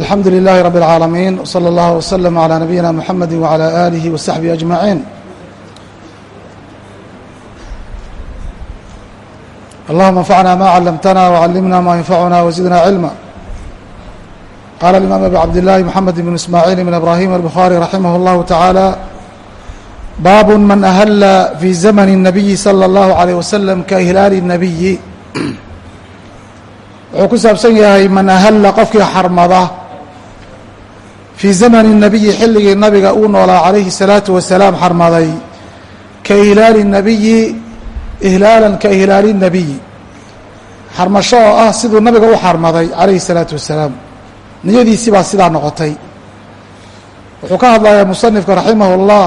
alxamdu للh رب العاalمين وصلى الله وسلم على نبيina محمد وعلى آله وصحبه أجمعين اللهma انفعna ma علمتna وعلمna ma ينفعna وزدna علما qال الإمام أبي عبد الله محمد بن إسماعيل بن إبراهيم البخاري رحimه الله تعالى bاب mن أهل في زمن النبي صلى الله عليه وسلم kaإهلاaل النبي wuxuu ku saabsan yahay man ahalla qofkii xarmada fii zamani الnabiyi xilligii nabiga uu noolaa calayhi الsalaatu wasalaam xarmaday ka ihlaali الnabiyi ihlaalan ka ihlaali الnabiyi xarmasho oo ah siduu nabiga u xarmaday calayhi الsalaatu wasalaam niyadiisii baa sidaa noqotay wuxuu ka hadlayaa musanifka raximah اllah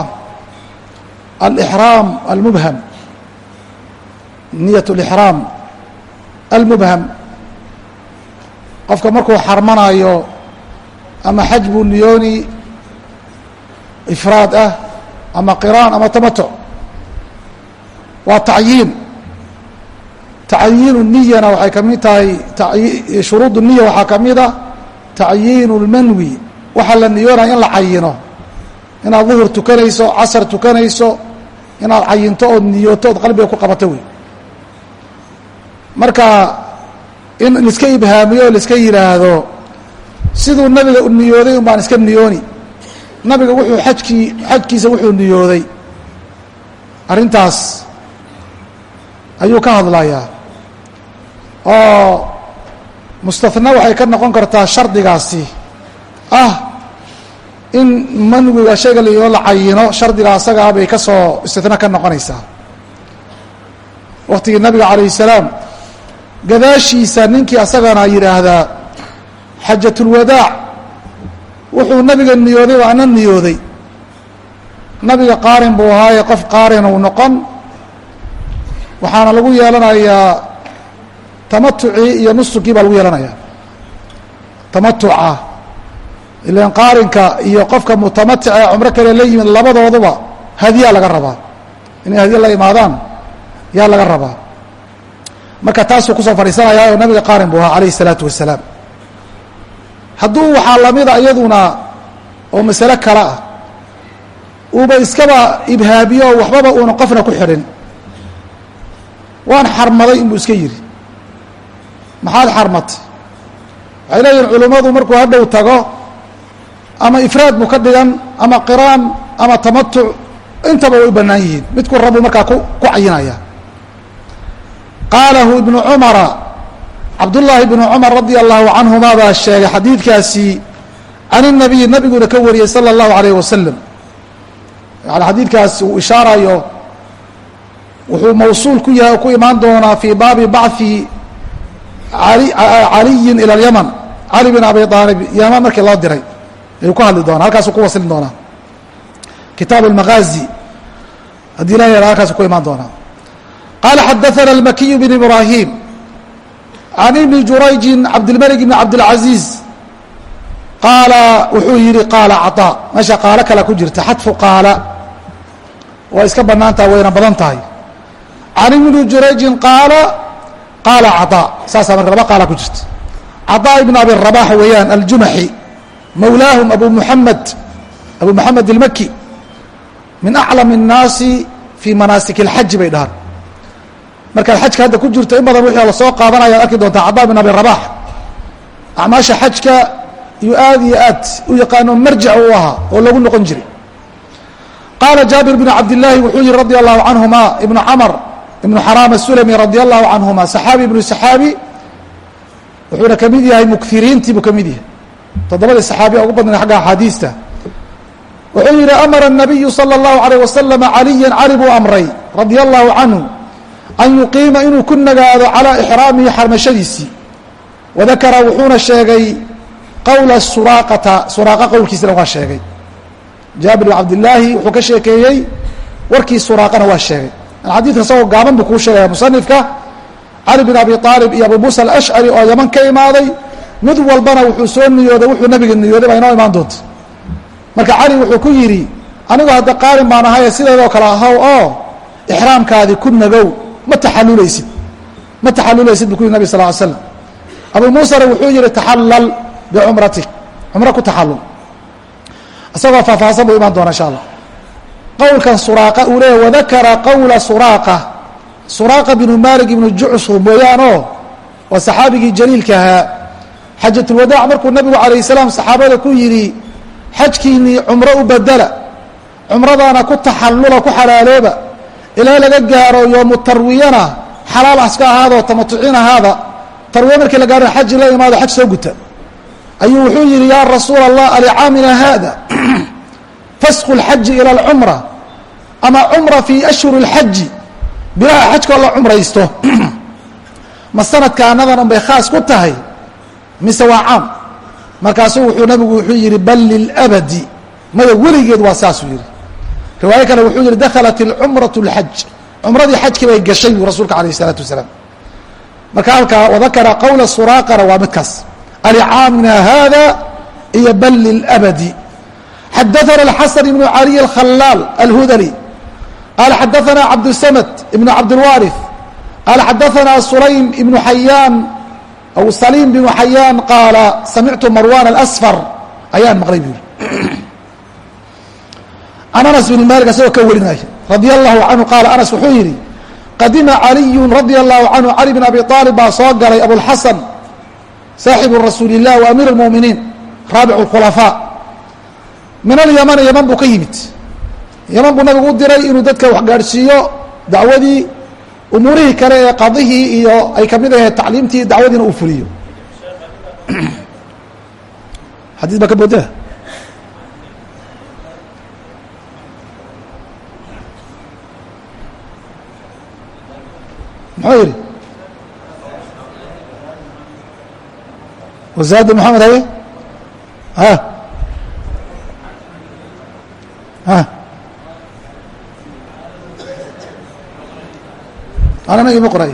alإxraam almubham niyat اlإxraam almubham qofka markuu xarmanayo ama xaj buu niyooni ifraad ah ama qiraan ama tamatuc waa tacyiin. Tacyiinu niyana waxay ka mid tahay shuruud niya waxaa ka mid a tacyiinu اlmanwi waxaa la niyoonaya in la cayino. Inaad duhur tukanayso casar tukanayso inaad cayinto ood niyooto ood qalbiga ku qabato wey. Marka in laiska ibhaamiyo o laiska yidhaahdo siduu nabiga niyooday un baan iska niyooni. Nabiga wuxuu xajkii xajkiisa wuxuu niyooday. Arrintaas ayuu ka hadlayaa. Oo mustahna waxay ka noqon kartaa shardigaasi. Ah in manwiga shayga lainoo la cayino shardiga asagaa bay ka soo istihna ka noqonaysaa. Waktigii nabiga calayh salaam gadaashiisa ninkii asagana yidhaahdaa xajatulwadaac. Wuxuu nabiga niyooday waa ana niyooday. Nabiga qaarin buu ahaaye qof qaarin uu noqon. Waxaana lagu yeelanayaa tamatucii iyo nusukii baa lagu yeelanayaa. Tamatuca ilan qaarinka iyo qofka mutamatica ee cumro kale la yimid labadooduba hadiyaa laga rabaa. Inay hadiya la imaadaan yaa laga rabaa marka taasuu ku soo fadhiisanayaa oo nabiga qaarin buu ahaa calayhi الsalaatu wasalaam hadduu waxaa lamida iyaduna oo masale kale ah uuba iskaba ibhaabiyo waxbaba uuna qofna ku xidhin. Waan xarmaday inbuu iska yidhi. Maxaad xarmatay waxay leeyihiin culimmadu markuu hadhow tago ama ifraad buu ka dhigan ama qiraan ama tamatuc intaba way bannaan yihiin. Midku rabbuu markaa ku ku cayinaya qaalahu ibnu cumara cabdullaahi ibnu cumar radia allahu canhumaa baa sheegay xadiidkaasi can inabiyi nabiguna ka wariyey sala allahu alayh wasalam yani xadiidkaasi uu ishaarayo wuxuu mawsuul ku yahay ku imaan doonaa fii baabi bacthi caliyin ila lyaman cali bin abi aalib yaman markii loo diray ayuu ku hadli doonaa halkaasuu ku waslin doonaa. Kitaab almagaazi haddii ilahay halkaasuu ku imaan doonaa qala xadaثna الmakiy bn ibrahim can ibni jurayji cabdilmalik bn cabdاlcaziiz qaala wuxuu yihi qaala caطaa meesha qaalo kale ku jirta xadfu qaala waa iska banaan tahay wayna badan tahay can ibni jurayjin qaala qaala caطaa saasaa marka laba qaala ku jirta caطaa ibn abi rabax weeyaan aljumaxi mawlaahum abu muxamed abu moxamed ilmaki min aclam الnaasi fii manaasik اlxaji bay dhahaan markaad xajka hadda ku jirto in badan wixii lasoo qaadanaya ad arki doontaa cadaa bin abi rabax acmaasha xajka iyo aad iyo aad u yaqaano marjic u ahaa oo lagu noqon jiray qaala jaabir bn cabdillaahi wuxuu yihi radi allahu canhuma ibnu camr ibnu xaraam asulami radi allahu canhuma saxaabi ibnu saxaabi wuxuuna ka mid yahay mukiriintii buu ka mid yahay toddobadii saxaabiya ugu badnay xagga axaadiista wuxuu yihi amara الnabiyu salى اllahu alayh wasalam caliya cali buu amray radia allahu canhu an yuqiima inuu ku nagaado calىa ixraamihi xarmashadiisii wadakara wuxuuna sheegay qowla suraaqata suraaqa qowlkiisana waa sheegay jaabir bin cabdillaahi wuxuu ka sheekeeyey warkii suraaqana waa sheegay xadiidka isagoo gaaban buu kuu sheegaya musanifka cali bin abi aalib iyo abu muusa alashcari oo yaman ka imaaday mid walbana wuxuu soo niyooday wuxuu nabiga niyooday baa inoo imaan doonta marka cali wuxuu ku yidhi anigu hadda qaarin baan ahaye sideedoo kale ahaw oo ixraamkaadii ku nagow ma taxalulaysid ma taxalulaysid bu ku yidhi nabig sal ly slam abu muusana wuxuu yihi taxallal bicumratik cumro ku taxallul. Isagoo faahfaahsan buu imaan doona insha allah qowlkan suraaqa uu leeyahy wadakara qowla suraaqa. Suraaqa binu malik ibnu jucsum weeyaanoo waa saxaabigii jaliilka ahaa. Xajatulwadaac markuu nabigu calayh salaam saxaabada ku yidhi xajkiinnii cumro u bedela cumradaana ku taxallula ku xalaalooba ilaa laga gaaro yoomu tarwiyana xalaal aska ahaadoo tamatucin ahaada tarwiya markii la gaaro xaji la imaado xaj soo guta ayuu wuxuu yidhi yaa rasuula allah alicaamina haada fasku اlxaji ilى اlcumra ama cumra fii ashhuri اlxaji bilaha xajkoo la cumraysto ma sanadka annadan un bay khaas ku tahay mise waa caam markaasuu wuxuu nabigu wuxuu yidhi bal lilabadi maya weligeed waa saasuu yidhi riwaayo kale wuxuu yihi dakhalat اlcumraة اlxaj cumradii xajkii bay gashay buu rasuulka alayh الsalaatu wasalaam marka halkaa wadakara qowla suraaqana waa midkaas alicaamina hada iyo bal lilabadi xadaثna الxaسن بن عalي الkhلاal الhudلي qال xadaثna cabdالsmد بن cabdالwاriث qال xadaثna sulaym بن xayaan aw saliim بن xayaan qaala samictu marwan الأsfر ayaan maqlay bu yiri can anas bni maalik isagoo ka warinaya radia allahu canhu qaala anas wuxuu yidhi qadima caliyun radia allahu canhu cali bin abi aalib baa soo galay abulxasan saaxibu rasuuli illah wa amiir اlmu'miniin raabicu اkhulafaa min alyamana yaman buu ka yimid. Yaman buu nabigu u diray inuu dadka waxgaadhsiiyo dacwadii umuurihii kale ee qadihii iyo ay ka mid ahayd tacliimtii dacwadiina uu fuliyo. Xadii baa ka booda. muxuu yidhi? Wasaada maxamed haye? A a anana ima qoray?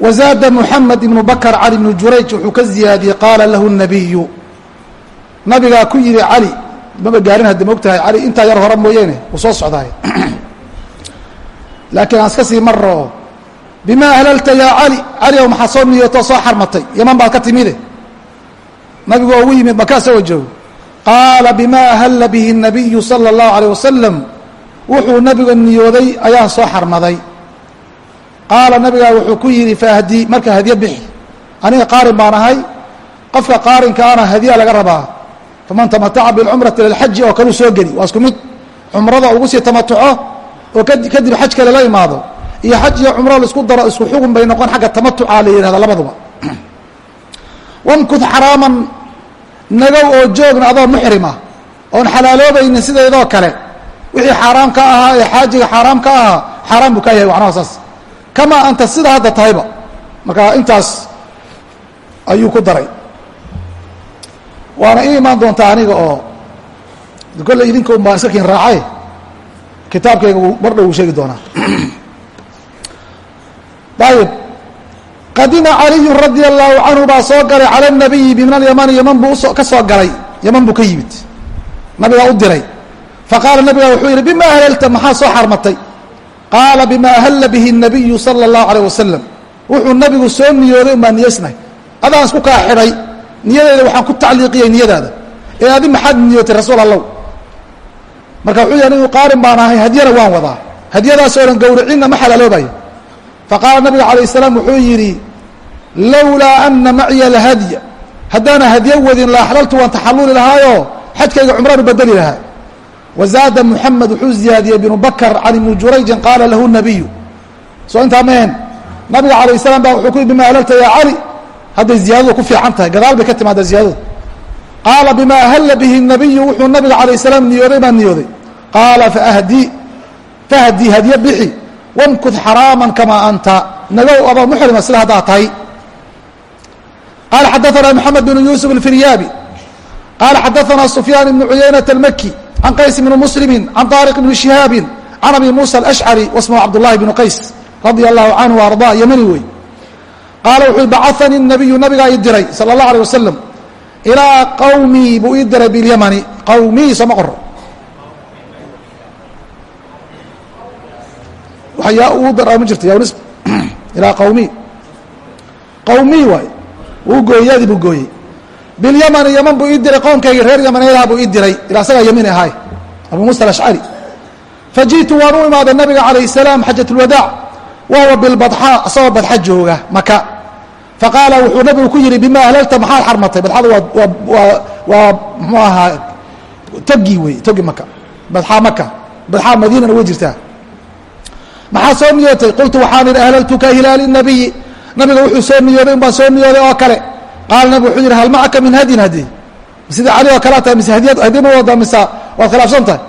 Wazaada muxamed ibnu bakr cali ibnu jurayj wuxuu ka ziyaadiyey qaala lahu الnabiyu nabigaa ku yihi cali maba gaarin haddi mogtahay cali intaa yar hore mooyeene uu soo socdaay laakiin aan iska sii maro bima ahlalta yaa cali cali ow maxaa soo niyootoo soo xarmatay yaman baad ka timide nabigu ugu yimid makaa soo joogo qaala bima ahalla bihi الnabiyu salى الlahu عalيه wasalam wuxuu nabiga niyooday ayaan soo xarmaday qaala nabigaa wuxuu ku yidhi faahdi marka hadyo bixi aniga qaarin baan ahay qofka qaarinkaana hadya laga rabaa faman tamataca biاlcumrati ila اlxaji oo kaluu soo geli waa isku mid cumrada ugu sii tamatuco oo kadib xaj kale la imaado. Iyo xaj iyo cumro la isku daro isku xugun bay noqon xagga tamatuca la yihahda labaduba. Wamkud xaraaman nagow oo joogna adoo muxrima oon xalaaloobaynin sideedoo kale. Wixii xaaraam ahaa ee xaajiga xaaraam ahaa xaaraan buu ka yahay macnaha saas. Kamaa anta sida hadda tahayba. Marka intaas ayuu ku daray waana ii imaan doontaa aniga oo kolley idinka un baan iska kiin raacay kitaabkayga mar dhow uu sheegi doonaa ayib qadima caliyu radia allahu canhu baa soo galay cala nabiyi min alyamani yaman buu uso ka soo galay yaman buu ka yimid nabigaa u diray faqaala nabigaa wuxuu yidhi bima ahlalta maxaa soo xarmatay qaala bima ahalla bihi الnabiyu salى اllahu alيyه wasalam wuxuu nabigu soo niyooday un baa niyeysnahay adaan isku kaa xidhay niyadeeda waxaan ku tacliiqiyey niyadaada. Ee adi maxaad niyootay rasuul allow? Marka wuxuu yah anigu qaarin baan ahay hadyana waan wadaa. Hadyadaasoo dhan gowricinna ma xalaaloobayo faqaala nabiga calayh salaam wuxuu yidhi lowlaa ana maciya lahadya. Haddaana hadyo wadin la axlaltu waan taxalluli lahaayoo xajkayga cumraanu bedeli lahaa. Wazaada muxamed wuxuu ziyaadiyey binu bakr can ibni jurayjin qaala lahu nabiyu soo intaa mehen nabiga calayh salaam baa wuxuu ku yidhi bima ahlalta yaa cali hadday ziyaadadu ku fiican tahay gadaal bay ka timaada ziyaadadu qaala bima ahalla bihi الnabiyu wuxuu nabiga calayه الsalaam niyooday baan niyooday qaala faahdi fahdi hadyo bixi wamkud xaraama kamaa anta nagow adoo muxrima sida haddaa tahay qaala xadaثana mxamed bn yuusuf اlfiryaabi qaala xadaثana sufyaan ibn cuyaynaة اlmaki can qays bni muslimi can طaariq bni shihaabi can abi muusa alashcari wasmhu cabdullahi bnu qays radia allahu canhu arda yamani wey qaala wuxuu bacanii nabiyu nabigaa ii diray sala اllah alيه wasalam ilaa qawmii buu ii diray bilyamani qawmii sooma qoro waxyaa uu daraa ma jirta yawnis ilaa qawmi qawmi waay wuu gooyey yadii buu gooyey bilyamani yaman buu ii diray qoomkaygii reer yamaneedaha buu ii diray ilaa asagaa yamiin ahaay abu muusa alashcari fajiئtu waan u imaaday nabiga calayh الsalaam xajaة اlwadaac wahuwa bilbadxaa asagoo badxa jooga maka faqaala wuxuu nabigu ku yihi bima ahlalta? Maxaad xarmatay. Badxada waa waa waa mxuu ahaa togi wey togi maka badxaa maka badxaa madiinana way jirtaa. Maxaa soo niyootay qultu waxaan idhi ahlaltuka hilaali nabiyi nabiga wuxuu soo niyooday un baan soo niyooday oo kale. Qaala nabig wuxuu yihi hal macaka min hadyin hadi sida cali oo kalea tahay mise hadiyad hadiy ma wada mise waad khilaafsan tahay?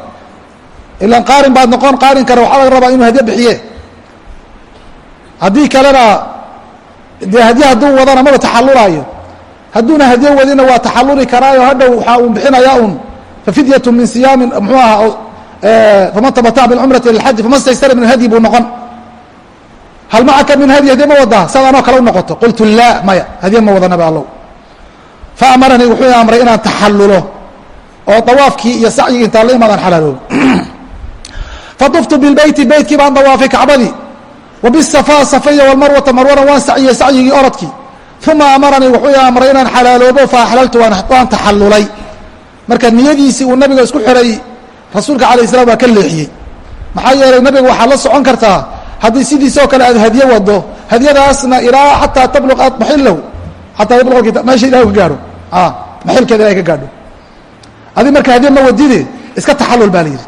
Ilan qaarin baad noqon qaarin kara waxaa laga rabaa inuu hadye bixiye. Haddii kalena dee hadye hadduu wadana maba taxallulaayo. Hadduuna hadye wadina waa taxalluli karaayo hadhow waxaa uu bixinayaa un fafidyatu min siyaamin muxuu ahaa faman tamataca bilcumrati lilxaji faman staystara min hadyi buu noqon. Hal macaka min hadyi hadye ma wadaa? Sad anoo kale u noqoto. Qultu laa maya hadye ma wada nabi allow. Fa amaranii wuxuu amray inaan taxallulo oo dawaafkii iyo sacyigii intaan la imaadaan xalaaloobo. Faduftu bilbeyti beytkii baan dawaafay kacbadii wa bisafa safaya walmarwata marwana waan saciyey sacyigii orodkii. Uma amaranii wuxuu amray inaan xalaaloobo fa axlaltu waan taxallulay. Marka niyadiisii uu nabiga isku xiray rasuulka alayh salam waa ka leexiyey. Maxaa yeelay nabiga waxaad la socon kartaa haddii sidiisoo kale aad hadye wado hadyadaasna ilaa xataa tabluq maxilahu xataa yabluq meesha ilahi ka gaadho. Maxilkeeda ilahay ka gaadho. Adi marka hadye ma wadide iska taxallul baa la yidhi.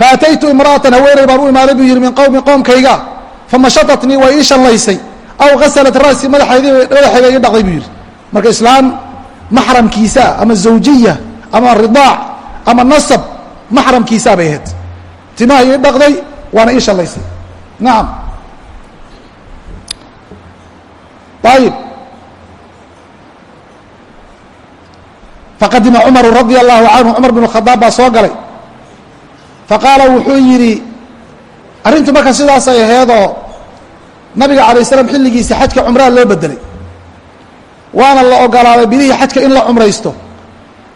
Faataytu imra'atan haweeney baan u imaaday buu yidhi min qowmi qoomkayga famashatatnii way ii shanlaysay aw ghasalat ra'si madaxeeda ii dhaqday buu yidhi. Marka islaam maxramkiisa ama zawjiya ama ridaac ama nasab maxramkiisaa bay ahayd. Timaha ii dhaqday waana ii shanlaysay nacam ayib faqadima cumaru radia allahu canhu cumar bn khadaab baa soo galay. Faqaala wuxuu yidhi arrintu marka sidaas ay aheedoo nabiga calay salaam xilligiisa xajka cumraha loo bedelay waana la ogolaaday bilihii xajka in la cumraysto.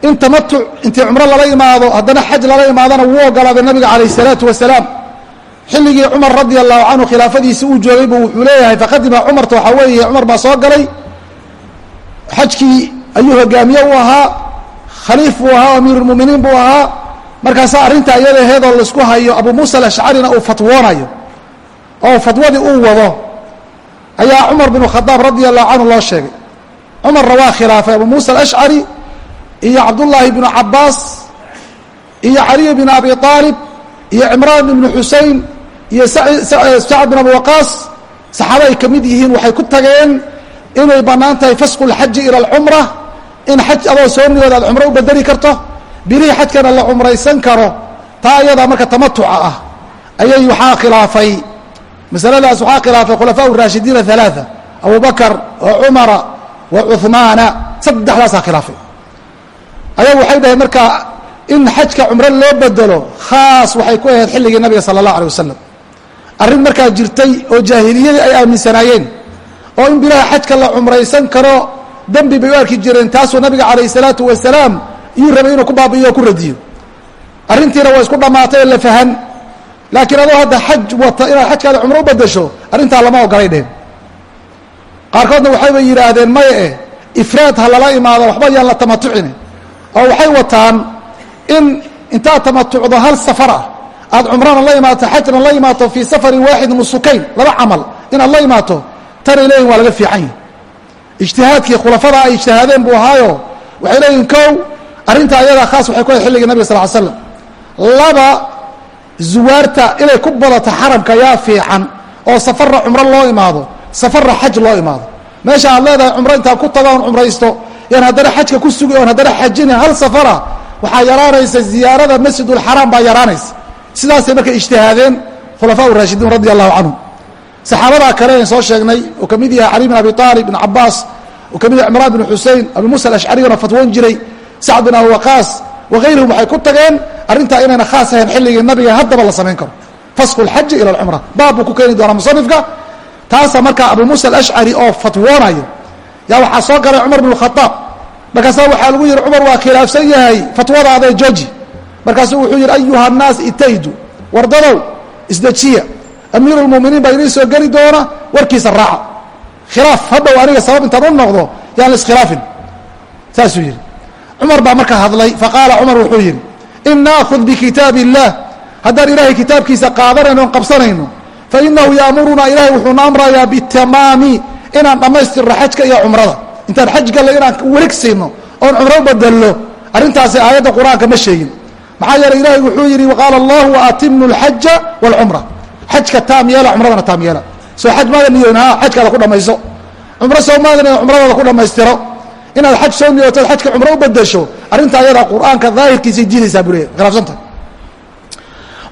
In tamatuc intii cumro lala imaado haddana xaj lala imaadana wuu ogolaaday nabiga calayh salaatu wasalaam. Xilligii cumar radia allahu canhu khilaafadiisi uu joogay buu wuxuu leeyahay faqadima cumarta waxaa weeye cumar baa soo galay. Xajkii ayuu hogaamiye u ahaa khaliif buu ahaa amiiru lmuminiin buu ahaa markaasaa arrinta iyada aheedoo la isku hayo abu muusa alashcarina uu fatwoonayo. Oo fatwadii uu wado ayaa cumar binu khadaab radia allahu canhu loo sheegay. Cumarna waa khilaafay abu muusa alashcari iyo cabdullaahi bnu cabaas iyo caliy bn abi aalib iyo cimraan ibnu xusein iyo sacd bin abi waqaas. Saxaaba ay ka mid yihiin waxay ku tageen inay bannaan tahay fasqu lxaji ila alcumra in xaj adoo soo niyooda aad cumro u bedeli karto bilihii xajkana la cumraysan karo taa ayadaa marka tamatuca ah ayay waxaa khilaafay masaladaas waxaa khilaafay khulafaa raashidiina ثalaaثa abu bakr wa cumara wa cuثmaana saddexdaasaa khilaafay ayagu waxay dhaheen marka in xajka cumro loo bedelo khaas waxay ku ahayd xilligii nabiga salى الlaه alيه wasalam arrin markaa jirtay oo jaahiliyadii ay aaminsanaayeen oo in bilaha xajka la cumraysan karo dembi bay u arki jireen taasuu nabiga calayh الsalaatu wasalaam iyuu rabay inuu ku baabi'iyo o ku radiyo. Arrintiina waa isku dhammaatay oo la fahan. Laakiin adoo hadda xaj wata inaad xajkaada cumro u bedesho arrintaa lama ogolay dhehen qaarkoodna waxayba yidhaahdeen maya eh ifraad ha lala imaado waxba yaan la tamatucine oo waxay wataan in intaad tamatucdo hal safar ah aad cumrana la imaato xajna la imaato fii safarin waaxid musukayn laba camal inaad la imaato tanay leeyihiin waa laga fiican yahi ijtihaadkii khulafada ay ijtihaadeen buu ahaayo waxay leeyihiin kow arrinta ayadaa khaas waxay ku ahayd xilligii nabig sal l slam laba zuwaarta inay ku badato xaramka yaa fiican oo safarra cumro loo imaado safarra xaj loo imaado. Meesha aad leedahay cumro intaan ku tago on cumraysto yaan haddana xajka ku sugi oon haddana xajina hal safara waxaa yaraanaysa ziyaarada masjidulxaraam baa yaraanaysa. Sidaasay marka ijtihaadeen khulafaa raashidiin radi allahu canhum. Saxaabadaa kale en soo sheegnay oo ka mid yahay cali bin abi aalib bin cabaas oo ka mid yahay cimraan bin xusein abu muusa alashcariyana fatwoon jiray sacd bin abi waqaas wagayruhum waxay ku tageen arrintaa inayna khaas ahayn xilligii nabiga haddaba la samayn karo. Fasqu lxaji ila alcumra baab buu ku keeni doonaa musanifka. Taasa markaa abu muusa alashcari oo fatwoonayo. Yaa waxaa soo galay cumar bin khaaab markaasa waxaa lagu yihi cumar waa khilaafsan yahay fatwada adee georgi markaasuu wuxuu yihi ayuha nnaas itaydu wardadow isdejiya. Amiiru lmuminiin baa inii soo geli doona warkiisa raaca. Khilaaf hadhow aniga sabab intaan u noqdo yaan iskhilaafin saasuu yidhi cumar baa markaa hadlay faqaala cumar wuxuu yidhi in naakud bikitaab illaah haddaan ilaahay kitaabkiisa qaadanayno on qabsanayno fa inahu yaamurunaa ilaahay wuxuuna amrayaa bitamaami inaan dhammaystirno xajka iyo cumrada. Intaan xaj galla inaan waregsiino oon cumro badello arrintaasi aayadda qur'aanka ma sheegin. Maxaa yeeley ilaahay wuxuu yidhi qaala allahu waatimu alxaja walcumra. Xajka taam yeela cumradana taam yeela. Soo xaj maadan niyoon ha xajkaada ku dhamayso cumro soo maadan inaa cumradooda ku dhammaystiro inaad xaj soo niyootood xajka cumro u bedesho arrinta ayadaa qur'aanka daahirkiisay diidaysaa buu leey khilaafsanta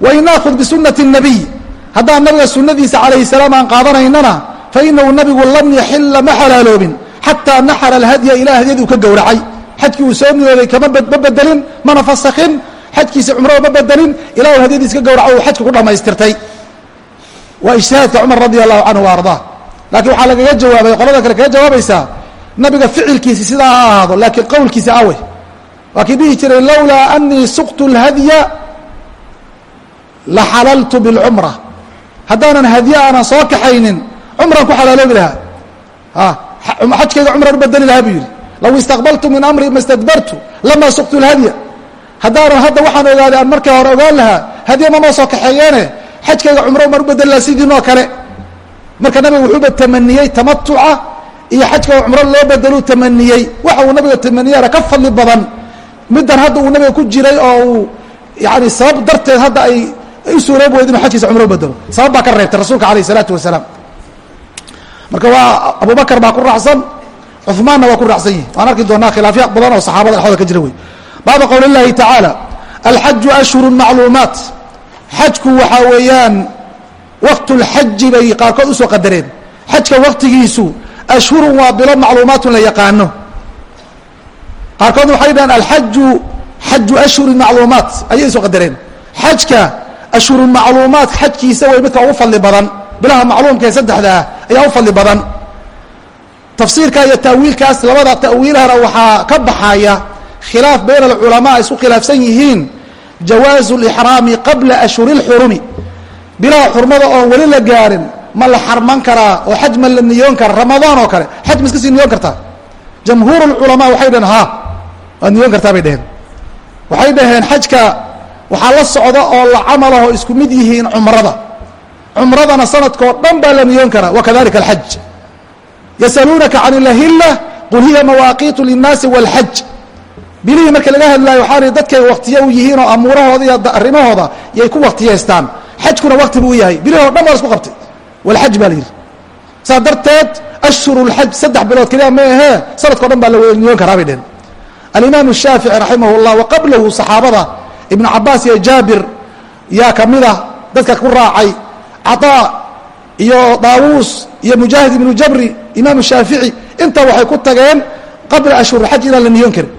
wain naakud bisunati الnabiy haddaan nabiga sunadiisa calayhi salaam aan qaadanaynana fainahu nabigu lam yaxila ma xalaaloobin xataa naxara alhadya ilaa hadyadii uu ka gowracay. Xajkii uu soo niyooday kama ma bedelin mana fasakin xajkiisi cumrada ma bedelin ilaa uu hadyadiis ka gowraco uu xajka ku dhammaystirtay. Waa ijtihaadka cumar radi allahu canhu wa ardaa laakiin waxaa lagaga jawaabay qolada kale kaga jawaabaysaa nabiga ficilkiisi sidaa ahaado laakiin qowlkiisi awe waa kii dhihi jiray lowlaa anii suqtu lhadya la xalaltu bilcumra. Haddaanan hadya aanan soo kaxaynin cumraan ku xalaaloobi lahaa. A um, xajkayga cumraan u bedeli lahaa buu yidhi. Law istaqbaltu min amri ma stadbartu lamaa suqtu lhadya haddaanan hadda waxaan ogaaday aan markii hore ogaan lahaa hadya ma soo kaxeeyeene? Xajkayga cumro umaan u bedeli lahaa sidiinoo kale. Marka nabiga wuxuuba tamaniyey tamatuca iyo xajka cumro loo bedeluu tamaniyey. Waxa uu nabiga tamaniyana ka fadli badan. Middan hadda uu nabiga ku jiray oo uu yani sabab darteed hadda ay u suuroobi weyd inu xajkiisa cumro bedelo. Sabab baa ka reebtay rasuulka alayh isalaatu wasalaam. Marka waa abubakar baa ku raacsan cumaanna waa ku raacsan yihi waan arki doonaa khilaafya badan oo saxaabada dhexdooda ka jira wey baaba qowl اllahi tacaala alxaju ashhuru macluumaat. Xajku waxaa weeyaan waqtu lxaji bay qaarkood u soo qadareen xajka waqtigiisu ashhurun waa bilo macluumaatun la yaqaano. Qaarkoodna waxay dhahaan alxaju xaju ashhuri macluumaat. Ayay soo qadareen. Xajka ashhuru macluumaat xajkiisa way midka ugu fadli badan. Bilaha macluumka ee saddexda ah ayaa u fadli badan. Tafsiirka iyo ta'wiilkaas labada ta'wiilahana waxaa ka baxaya khilaaf bayna alculamaa ay isku khilaafsan yihiin jawaazu lixraami qabla ashhuri اlxurumi bilaha xurmada oon weli la gaarin ma la xarman karaa oo xaj ma la niyoon kara ramadaan oo kale xaj ma iska niyoon kartaa? Jamhuur اlculamaa waxay dhaheen ha waad niyoon kartaa bay dhaheen. Waxay dhaheen xajka waxaa la socda oo la camalaho isku mid yihiin cumrada. Cumradana sanadkao dhan baa la niyoon karaa wakadalika alxaj. Yasaluunaka can ilahila qul hiya mawaaqiitu linnaasi wاlxaj bilihii marka laga hadlaayo waxaa li dadkay waktiyo u yihiin oo amuurahooda iyo arrimahooda yay ku waktiyaystaan xajkuna wakti buu yahay. Bilihoo dhan baa la isku qabtay walxaj baa la yidhi saa darteed ashhuru lxaj saddex bilood keliya ma ahee sanadkao dhan baa la weyniyoon karaa bay dhehen alimaamu shaafici raximah llah wa saxaabada ibnu cabaas iyo jaabir yaa ka mid ah dadka ku raacay cataa iyo daawuus iyo mujaahid ibnu jabri imaamu shaafici intaa waxay ku tageen qabla ashhurxaj inaan la niyoon karin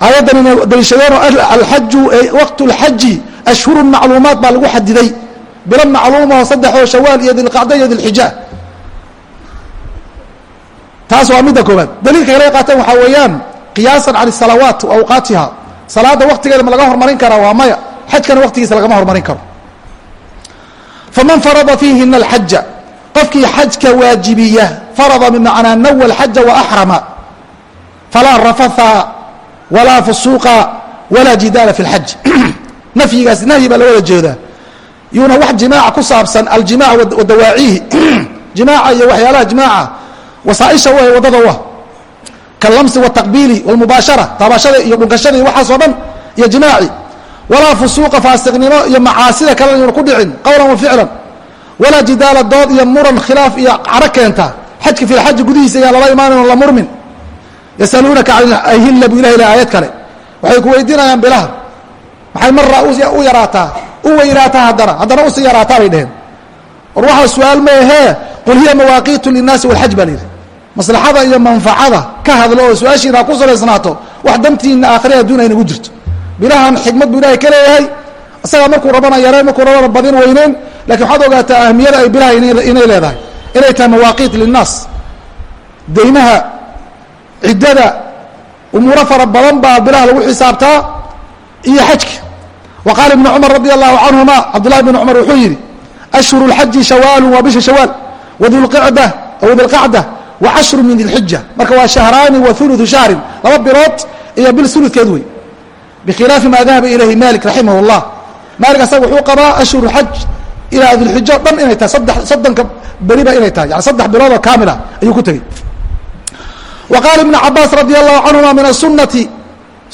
aayaddanina daliishadeen alxaju waqt lxaji ashhuru macluumaad baa lagu xadiday bilo macluumaho saddexoo shawaal iyo dilqacda iyo dilxijaa taas waa midda koobaad daliilka kale qaateen waxaa weeyaan qiyaasan cala salawaat wa awqaatiha salaadda waktigeeda ma laga hormarin karaa waa maya xajkana waktigiisa lagama hormarin karo faman farada fiihina alxaja qofkii xajka waajibiya farada bimacnaa nawa alxaja wa falaa rafatha walaa fusuuqa walaa jidaala fi اlxaj nafyigaas nahyi baa la wada jeedaa yuuna wax jimaaca ku saabsan aljimac wadawaacihi. Jimaaca iyo waxyaalaha jimaaca wasaaisha u ah waddada u ah kalamsi wاtaqbiili wاlmubaashara taabashada iyo dhunkashada iyo waxaas oo dhan iyo jimaaci. Walaa fusuuqa faasiqnimo iyo macaasida kalena yuuna ku dhicin qowlan wa ficlan. Walaa jidaala dood iyo muran khilaaf iyo caro keenta xajka fi lxaji gudihiisa ayaan lala imaanan la murmin. Yasaluunaka can ahilla bu ilahi aayad kale. Waxay ku weydiinayaan bilaha. Maxay maraa u yaraataa u weynaataa haddana haddana u sii yaraataa bay dheheen war waxaa su'aal ma ahee qul hiya mawaaqiitu linnaasi walxaj baa la yidhi. Maslaxada iyo manfacada ka hadlo oo su'aashiina ku salaysnaato wax dantiina aakhira adduun ay nagu jirto. Bilahan xikmad buu ilahay ka leeyahay. Isagaa markuu rabana yareen markuu rabana badin weyneyn lakiin waxaad ogaataa ahmiyada ay bilaha inay leedahay. Inay tahay mawaaqiit linnaas. Deymaha ciddada umuuro fara badan baa bilaha lagu xisaabtaa iyo xajka qaala ibnu cumar radi allahu canhuma cabdullahi bn cumar wuxuu yidhi ashhuru lxaji shawaalun waa bisha aw dilqacda wa cashru min dilxija marka waa shahraani wa uluثu shahrin laba bilood iyo bil suludkeed wey bikhilaafi maa dahaba ilayhi malik raximah اllah malik asaga wuxuu qabaa ashhuru xaj ilaa dilxijo dhan inay tahay saddex soddonka beriba inay tahay yani saddex biloodoo kaamila ayuu ku tegey qaala ibnu cabaas radi allahu canhuma min asunati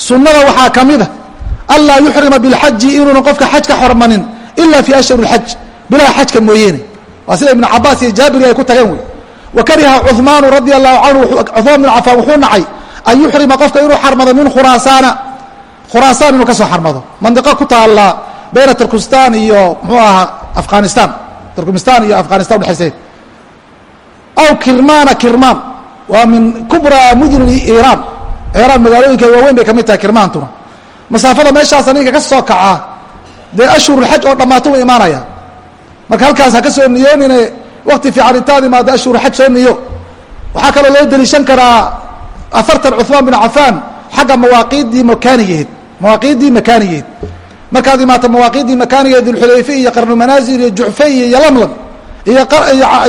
sunnada waxaa ka mida anlaa yuxrima bilxaji inuuna qofka xaj ka xormanin ila fii ashhur اxaj bilaha xajka mooyeene waa sida ibnu cabaas iyo jaabiri ay ku tageen wey. Wa kariha cumaanu radia allahu canhu cumaan bn cafaan wuxuu nacay an yuxrima qofka inuu xarmado min khuraasaana. Khuraasaan inuu ka soo xarmado. Mandiqo ku taalla bayna turkistan iyo muxuu ahaa afghanistan turkmistan iyo afghanistan udhexayseed aw kirmaana kirmaan waa min kubra mudni iiraan. Iiraan magaalooyinka waaweyn bay ka mid tahay kirmaantuna masaafada meeshaasa ninka ka soo kacaa dee ashhurulxaj oo dhammaato u imaanaya. Marka halkaas ha ka soo niyoonine wakti fiican intaad imaado ashhurulxaj soo niyo. Waxaa kaloo loo deliishan karaa afartan cuثmaan bin cafaan xagga mawaaqiiddii makaanigeed mawaaqiiddii makaanigeed markaad imaato mawaaqiiddii makaanigeed dulxulayfe iyo qarnumanaazil iyo jucfe iyo yalamlam iyo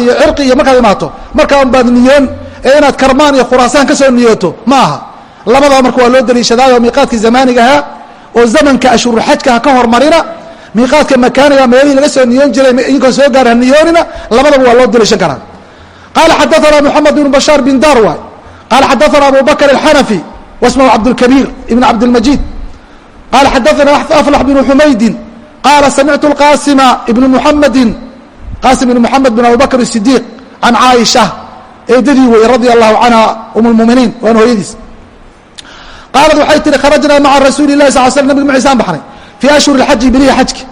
iyo cirqi iyo markaad imaato markaa baad niyoon ee inaad karmaan iyo khuraasaan ka soo niyooto ma aha labadaba marka waa loo daliishadaayo miiqaadkii zamaanigahaa oo zamanka ashhuru xajka ha ka hormarina miiqaadka makaaniga meelihii laga soo niyoon jiray inka soo gaar ha niyoonina labadaba waa loo daliishan karaa. Qaala xadaanaa moxamed bnu bashaar bin dar waay qaala xadaanaa abu bakr alxanafi wasmahu cabdulkabiir ibn cabdilmajiid qaala xadaanaa aflax bnu xumaydin qaala samictu lqaasima ibnu muxamedin qaasim ibn moxamed bin abubakr asidiiq can caaisha eedadii weye radia allahu canha um lmuminiin waana hooyadiis qaalad waxay tihi kharajnaa maca rasuuli lahi sal sl nabig maciisaan baxnay fii ashhuri اlxaji bilihi xajka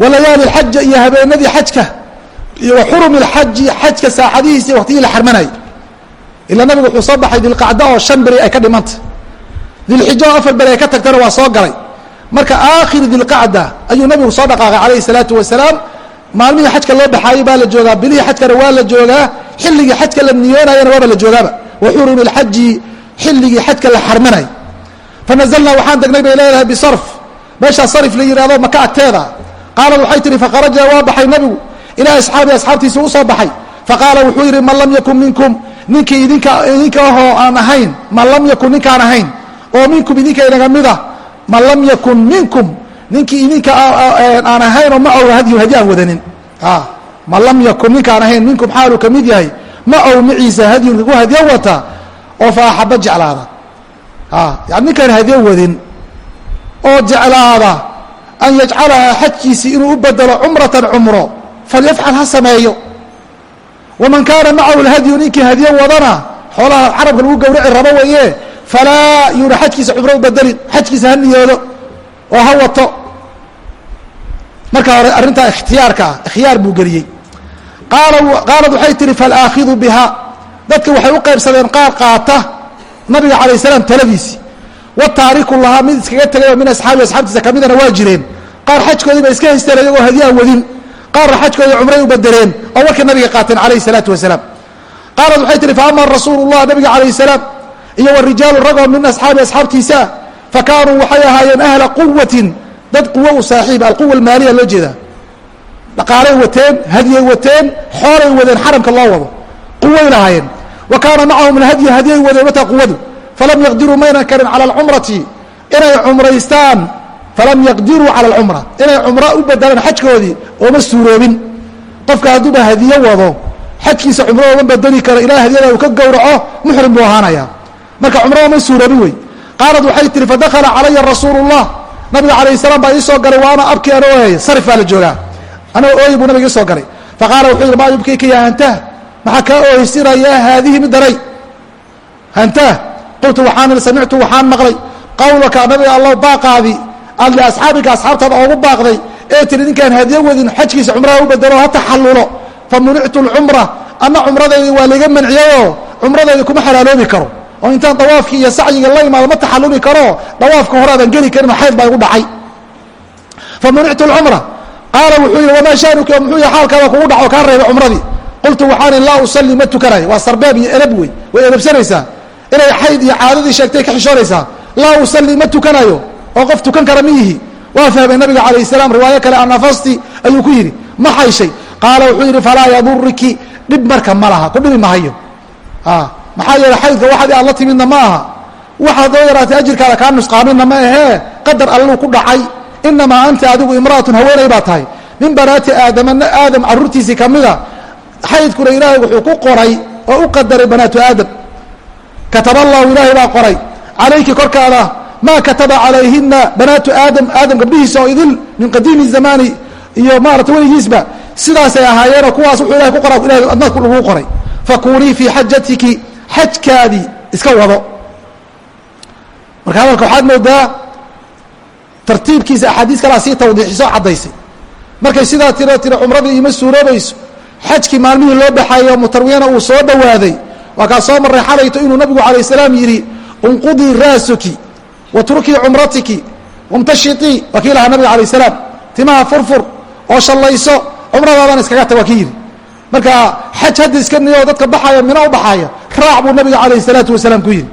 wa layaali اlxaja iyo habeenadii xajka iyo wa xurumi اlxaji xajka saaxadihiisa waqtigii la xarmanayay ilaa nabigu wuxuu soo baxay dilqacda oo shan beri ay ka dhimanta dilxijo oo afar beri ay ka tagtana waa soo galay marka aakhir dilqacda ayuu nabigu soo dhaqaaqay calayhi الsalaatu wasalaam maalmihii xajka loo baxaayey baa la joogaa bilihii xajkana waa la joogaa xilligii xajka la niyoonayana waaba la joogaaba wa xurumi اlxaji xilligii xajka la xarmanay fanazlnaa waxaan degnay bay leedahay bisarf meeshaa sarif la yihahdo maka agteeda qaalad waxay tihi fakharaja waa baxay nabigu ilaa asxaabi asxaabtiisa u baxay faqaala wuxuu yidhi man lam yakun minkum ninkii idinka idinka ahoo aan ahayn man lam yakun ninkaan ahayn oo minkum idinka inaga mida man lam yakun minkum ninkii idinka aan ahayn oo macow hadyu hadyi aan wadanin man lam yakun ninkaan ahayn minkum xaaluu ka mid yahay macow maciisa hadyun kagu hadyo wata oo fa axaba jeclaada yani ninkaan hadyo wadin oo jeclaada an yajcalahaa xajkiisii inuu u bedelo cumratan cumro falyafcal ha sameeyo. Waman kaana macahu lhadyu ninkii hadyo wadana xoolaha carabka lagu gawraci rabo weeye falaa yuuna xajkiisa cumro u bedelin xajkiisa ha niyoodo oo ha wato. Marka hore arrintaa ikhtiyaarka ikhyaar buu geliyey. Qaalad waxay tihi falaakidu biha. Dadka waxay u qaybsadeen qaar qaata nabiga calayh salaam taladiisii wataariku lahaa mid iskaga tegayoo min asxaabi asxaabtiisa kamidana waa jireen. Qaar xajkoodii ba iska haysteen iyagoo hadiyaa wadin. Qaarna xajkoodii cumray u bedeleen oo warkii nabiga qaateen calayhi salaatu wasalaam. Qaalad waxay tihi faama rasuulu llah nabiga calayh salaam iyo warijaalu ragoo min asxaabi asxaabtiisaa fa kaanuu waxay ahaayeen ahla quwatin dad quwo u saaxiiba alquwa almaaliya loo jeedaa dhaqaalay wateen hadyay wateen xoolay wadeen xaramka loo wado. Quway lahaayeen wa kaana macahum alhadyi hadyay wadeen wataa quwadu falam yaqdiruu maynan karin cala alcumrati inay cumraystaan falam yaqdiruu cala alcumra inay cumro u bedelaan xajkoodii ooma suuroobin. Qofka hadduuba hadiyo wado xajkiisa cumro ooma bedeli karo ilaa hadyada uu ka gowraco muxrim buu ahaanaya marka cumro ooma suuroobin wey. Qaalad waxay tihi fadakala calaya rasuulu llah nabiga calayh salaam baa ii soo galay wa ana abki ano ooyay sarif baa la joogaa. Anagoo ooyi buu nabiga ii soo galay. Faqaala wuxuu yidhi maa yubkiika yaa hantah maxaa kaa oohaysinaya haadihi midanay hantah qultu waxaan samictu waxaan maqlay. Qawlaka nabiga allow baaqaadii aad liasxaabika asxaabtaada oogu baaqday ee tiri ninkaan hadiyo wadin xajkiisa cumraha u bedelo ha taxallulo. Fa munictu lcumra anna cumradeydii waa layga manciyayoo cumradeydii kuma xalaaloobi karo. Oo intaan dawaafkii iyo sacyiga la imaado ma taxalluli karo dawaafka hore aadaan geli karin xayd baa igu dhacay. Fa munictu lcumra qaala wuxuu yidhi wamaa shaanuka muxuu yahay xaalkaada kugu dhaco kaa reebay cumradii qultu waxaan laa usalli ma tukanayo. Waa sarbeeb iyo edab wey way edabsanaysaa. Inay xayd iyo caadadii sheegtay ka xishoonaysaa. Laa usalli ma tukanayo. Oo qof tukan kara ma yihi. Waa fahmay nabiga calayh salaam riwaayo kale annafasti ayuu ku yidhi. Ma xayshay. Qaala wuxuu yidhi falaa yaduriki dhib marka ma laha. Ku dhibi mahayo maxaa yeele xaydka waxadii aad la timidna ma aha. Waxaad oo yaraatay ajirkaada kaa nusqaaminna ma ahee. Qadar alluu ku dhacay. Inamaa anta adigu imra'atun haweeney baa tahay. Min banaati aadama aadam caruurtiisii kamida xaydkuna ilaahay wuxuu ku qoray oo u qadaray banaatu aadam. Kataba allahu ilaahay baa qoray. Calayki korkaada maa kataba calayhina banaatu aadam aadam gabdhihiisa oo idil min qadiimi zamaani iyo maarata weligiisba. Sidaasay ahaayeenoo kuwaas wuxuu ilahay ku qora ilahay adna lagu qoray. Fakunii fii xajatiki xajkaadii iska wado. Marka hadalka waxaad moodaa tartiibkiisa axaadiis kalaa sii tawdiixisoo caddaysay. Markay sidaa tiro tiro cumradii iima suuroobayso xajkii maalmihii loo baxayo mutarwiyana uu soo dhowaaday waa kaa soo marray xalayto inuu nabigu calayh salaam yidhi unqudii raasuki watrukii cumratiki wamtashitii waa kii lahaa nabiga alayh salaam timaha furfur oo shallayso cumradaadana iskaga tag waa kii yidhi marka xaj hadda iska niyo dadka baxaya mina u baxaaya raac buu nabiga calayh salaatu wasalaam ku yidhi.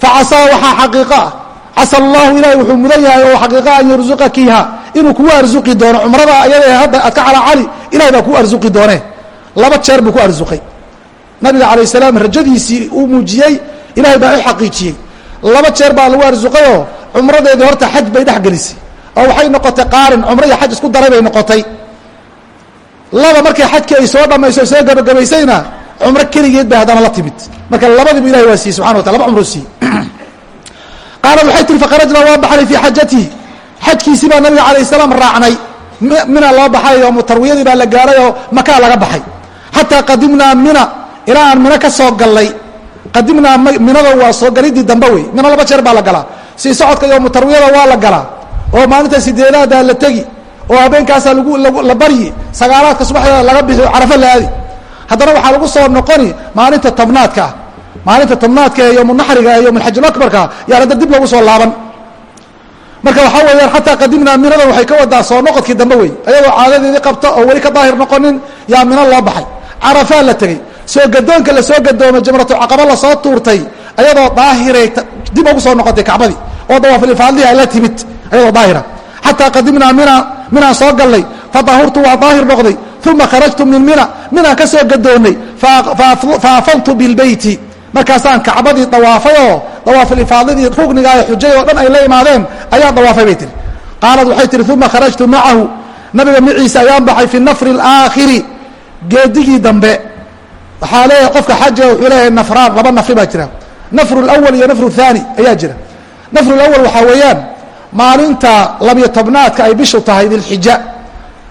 Facasaa waxaa xaqiiqo ah casa allahu ilahay wuxuu mudan yahay oo xaqiiqa an yarzuqakiha inuu kugu arsuqi doono cumrada ayada hadda aad ka calaacali ilahay baa kuu arsuqi doonee. Laba jeer buu ku arsuqay nabiga calayh salaam rajadiisii uu muujiyey ilahay baa u xaqiijiyey. Laba jeer baa lagu arsuqayoo cumradeedii horta xaj bay dhex gelisay. Oo waxay noqotay qaarin cumro iyo xaj isku daray bay noqotay. Laba markay xajkii ay soo dhammayso soo gabagabaysayna cumro keligeed bay haddana la timid. Marka labadiibu ilahay waa siiyey subxana watala laba cumro siiyey. Qaalad waxay tihi fakharajnaa waa baxnay fii xajatihi xajkiisii baa nabiga calayh salaam raacnay. Mina loo baxay oo mutarwiyadii baa la gaaray oo makaa laga baxay. Xataa qadimnaa mina ilaa aan mino ka soo gallay. Qadimnaa minada waa soo galidii dambe wey. Mino laba jeer baa la galaa. Sii socodka iyo mutarwiyada waa la galaa. Oo maalinta sideedaada la tegi. Oo habeenkaasaa la baryi. Sagaalaadka subaxdeeda laga bixi carafo la aadi. Haddana waxaa lagu soo noqoni maalinta tobnaadka ah maalinta tobnaadka ee yowmunaxriga ee yowmulxajulabarka yaa hadda dib lagu soo laaban marka waxaa weeyaan xataa qadimnaa minada waxay ka wadaa soo noqodkii dambe wey. Ayadoo caadadeedii qabta oo weli ka daahir noqonin yaa mino loo baxay. Carafaa la tegey. Soo gadoonka la soo gadoomay jamratulcaqaba la soo tuurtay ayadoo daahiray dib ugu soo noqotay kacbadii. Oo dawaafilifaadlihi ay la timid. Ayadoo daahira. Xataa qadimnaa mina minaan soo gallay. Fadahurtu waa daahir noqday. Uma kharajtu min mina. Minaan ka soo gadoonnay faafadtu bilbeyti markaasaan kacbadii dawaafayoo dawaafilifaadadii rugniga ee xujay oo dhan ay la imaadeen ayaa dawaafay bay tihi qaalad waxay tihi uma kharajtu macahu nabiga maciisa ayaan baxay fi nafri alaakhiri geedigii dambe. Waxaa leeyahay qofka xajiga wuxuu leeyahay nafraan laba nafri baa jira. Nafru lawal iyo nafru thaani ayaa jira. Nafru lawal waxaa weeyaan maalinta labiyo tobnaadka ay bishu tahay dilxija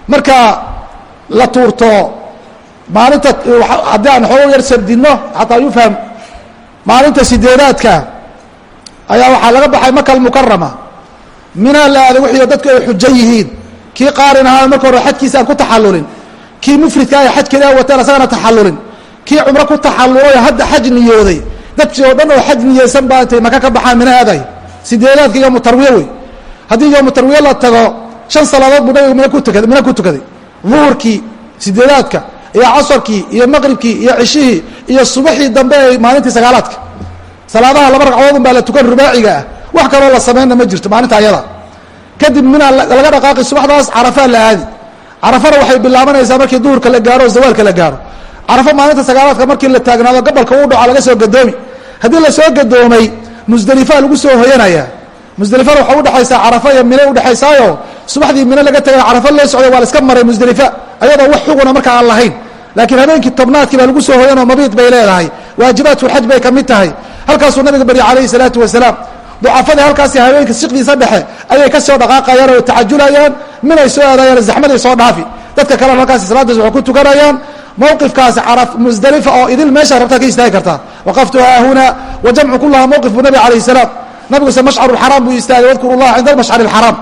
marka la tuurto maalinta haddii aan xoogo yar sardinno xataa yufham maalinta sideedaadka ayaa waxaa laga baxay maka almukarama minaa la aaday wixii dadku ay xujo yihiin. Kii qaarin ahaa marka hore xajkiisa aan ku taxallulin. Kii mufridka ah xajkeeda wateen asagana taxallulin. Kii cumro ku taxallulay hadda xaj niyooday. Dadkii oo dhan oo xaj niyeysan baa intay maka ka baxaan mina aaday sideedaadka iyo mutarwiye wey. Haddii iyo mutarwiye la tago shan salaadood buu nabiga mina ku tukaday mina ku tukaday. Duhurkii sideedaadka iyo casarkii iyo maqribkii iyo cishihii iyo subaxii dambe ee maalintii sagaalaadka. Salaadaha laba ragcadood un baa la tukan rubaaciga ah wax kaloo la sameynna ma jirto maalinta ayada. Kadib minaa laga dhaqaaqi subaxdaas carafaa la aadi. Carafana waxay bilaabanaysaa markii duhurka la gaaro o zawaalka la gaaro. Carafo maalinta sagaalaadka markii la taagnaado gabalka uu dhaco laga soo gadoomi. Haddii la soo gadoomay musdelifaa lagu soo hoyanayaa. Musdelifana waxaa udhexaysaa carafo iyo mine udhexaysaayo subaxdii mine laga tegay carafo loo socday waa la iska maray musdelifa ayadoo wax xuguna marka aan lahayn. Laakiin habeenkii tobnaadkii baa lagu soo hoyanoo mabiid bay leedahay. Waajibaatulxaj bay ka mid tahay. Halkaasuu nabiga barya calayhi salaatu wasalaam ducafadii halkaasi habeenka siqdiisa dhexe ayay ka soo dhaqaaqayaan oo tacajulayaan minay soo aadayaan zaxmaday soo dhaafi. Dadka kalena halkaasi salaadaas waxay ku tukanayaan mowqifkaasi caraf musdelifa oo idil meesha rabtaa ka istaagi kartaa waqaftu haahuna wa jamcu kulaha mowqif buu nabi calayh salaam. Nabiguse mashcaruxaraam buu istaagay wadkuru llaha cinda almashcari alxaraam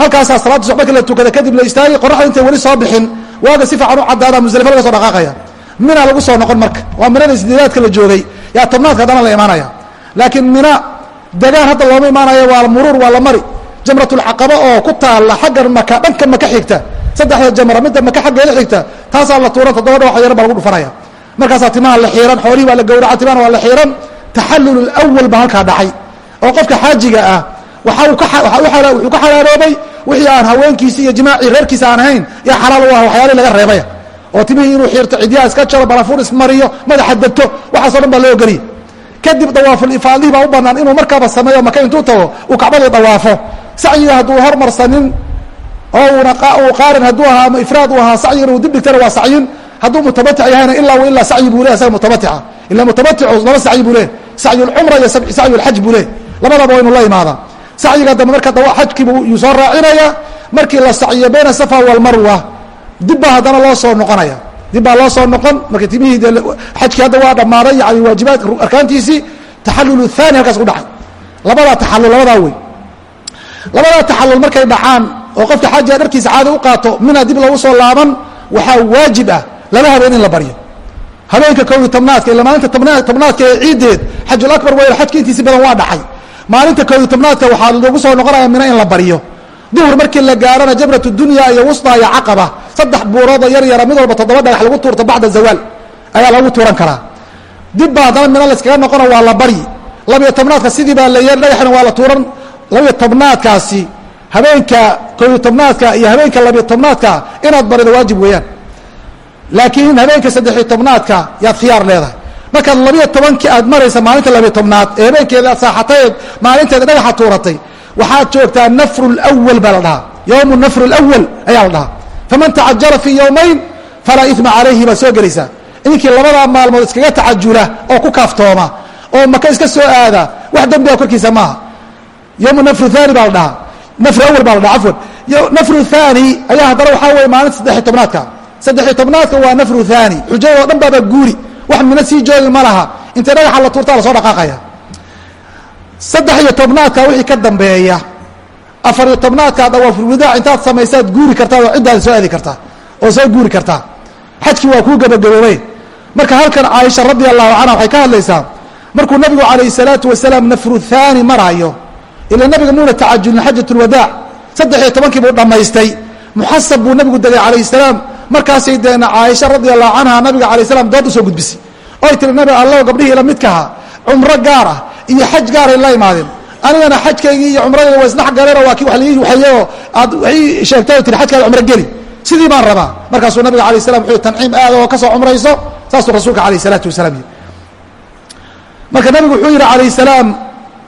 halkaasaa salaadda subax marka la tukada kadib la istaagay qoraxda intay weli soo bixin waaga si fiican u caddaada musdelifa laga soo dhaqaaqaya. Mina lagu soo noqon marka. Waa minada sideedaadka la joogay. Yaa tobnaadka haddana la imaanaya laakiin mina degaan hadda looma imaanayo waa muruur waa la mari. Jamratulcaqaba oo ku taalla xaggan maka dhanka maka xigta. Saddexda jamra midda maka xaggeeda xigta. Taasaa la tuuran toddoba dhawax yar baa lagu dhufanaya. Markaasaa timaha la xiiran xoolihii baa la gowraca timahana waa la xiiran taxallul awal baa halkaa dhacay. Oo qofka xaajiga ah waxa uu wuxuu ka xalaaroobay wixii aan haweenkiisi iyo jimaacii reerkiisa aan ahayn yaa xalaal u ah waxyaalihii laga reebaya. Oo timihii inuu xiirto cidyaha iska jaro barafuun ismariyo madaxa degto waxaaso dhan baa loo ogoliya kadib dawaafulifaadihii baa u banaan inuu markaaba sameeyo maka intuu tago uu kacbadii dawaafo. Sacyiga hadduu hormarsanin oo una uu qaarin hadduu ahaa ama ifraad uu ahaa sacyigana uu dib dhigtana waa sacyin. Hadduu mutamatic yahayna ilaa w ilaa sacyi buu leh asaga mutamatica ila mutamaticu laba sacyi buu leh sacyu lcumra iyo sacyu lxaj buu leh labadaba waa inuu la imaada sacyiga dambe marka xajkiiba yuu soo raacinaya markii la sacyiyo bayna safa walmarwa dib baa haddana loo soo noqonaya dib baa loo soo noqon. Marka timihii de xajkii hadda waa dhammaaday yani waajibaadka arkaantiisii taxalul thani halkaas ku dhacay. Labadaa taxalul labadaa wey labadaa taxalul markay dhacaan oo qofka xajiga dharkiisa caadi u qaato mina dib lagu soo laaban waxaa waajib ah laba habeen in la baryo. Habeenka kow iyo tobnaadka ila maalinta tobnaadka ee ciiddeed xajul akbar wey xajka intiisi badan waa dhacay. Maalinta kow iyo tobnaadka waxaa lagu soo noqonaya mina in la baryo duhur markii la gaarana jabrat dunya iyo wusطa iyo caqaba saddex buuroodoo yar yara mid walba toddoba dhagax lagu tuurto bacda zawaal ayaa lagu tuuran karaa. Dib baa haddana mina layskaga noqona waa la baryi labiyo tobnaadka sidii baa laye dhagaxna waa la tuuran. labiyo tobnaadkaasi habeenka koyo tobnaadka iyo habeenka labiyo tobnaadka inaad barido waajib weeyaan. Laakiin habeenka saddexiyo tobnaadka yaad khiyaar leedahay. Markaad labiyo tobankii aad maraysa maalinta labiyo tobnaad ee habeenkeeda aad saaxatay maalinteeda dhagaxa tuuratay waxaad joogtaa nafru lwal baa la dhahaa. yowmu nafru lwal ayaa la dhahaa. faman tacajala fii yowmayn falaa ima calayhi baad soo gelaysaa. idinkii labadaa maalmood iskaga tacajula oo ku kaaftooma oo maka iska soo aada wax dembiga korkiisa maaha yowmu nafru thani baa la dhahaa. nafru awal baa la dhaha afwan nafru thani ayaa haddana waxaa weye maalinta saddexiy tobnaadka. saddexiy tobnaadka waa nafru thani xujadoo dhan baaba guuri. wax mina sii joogi ma laha. intay dhagaxa la tuurtaa la soo dhaqaaqaya saddex iyo tobnaadka wixii ka dambeeya. Afar iyo tobnaadka dawaafulwadaac intaad samaysaad guuri kartaa oo ciddaada soo aadi kartaa oo soo guuri kartaa. Xajkii waa kuu gabagaboobay. Marka halkan caaisha radi allahu canha waxay ka hadlaysaa markuu nabigu calayh salaatu wasalaam nafru thaani maraayo ila nabiga muuna tacajulin xajat lwadaac saddex iyo tobankii buu dhammaystay. Muxasab buu nabigu degay calayh salaam. Markaasay deena caaisha radi allahu canha nabiga alay slam dood u soo gudbisay. Oy tiri nabi allow gabdhihii la midkaha cumro gaar ah iyo xaj gaaray la imaadeen. Anigana xajkaygii iyo cumradayda waa isdhex galeen oo waa kii wax laii waxeeyey oo aad waxii sheegtay oo tiri xajkaada cumro geli. Sidii baan rabaa. Markaasuu nabiga alay slam wuxuu tanciim aada oo ka soo cumrayso. Saasuu rasuulka alayh isalaatu wasalaam yihi marka nabigu wuxuu yihi alayh salaam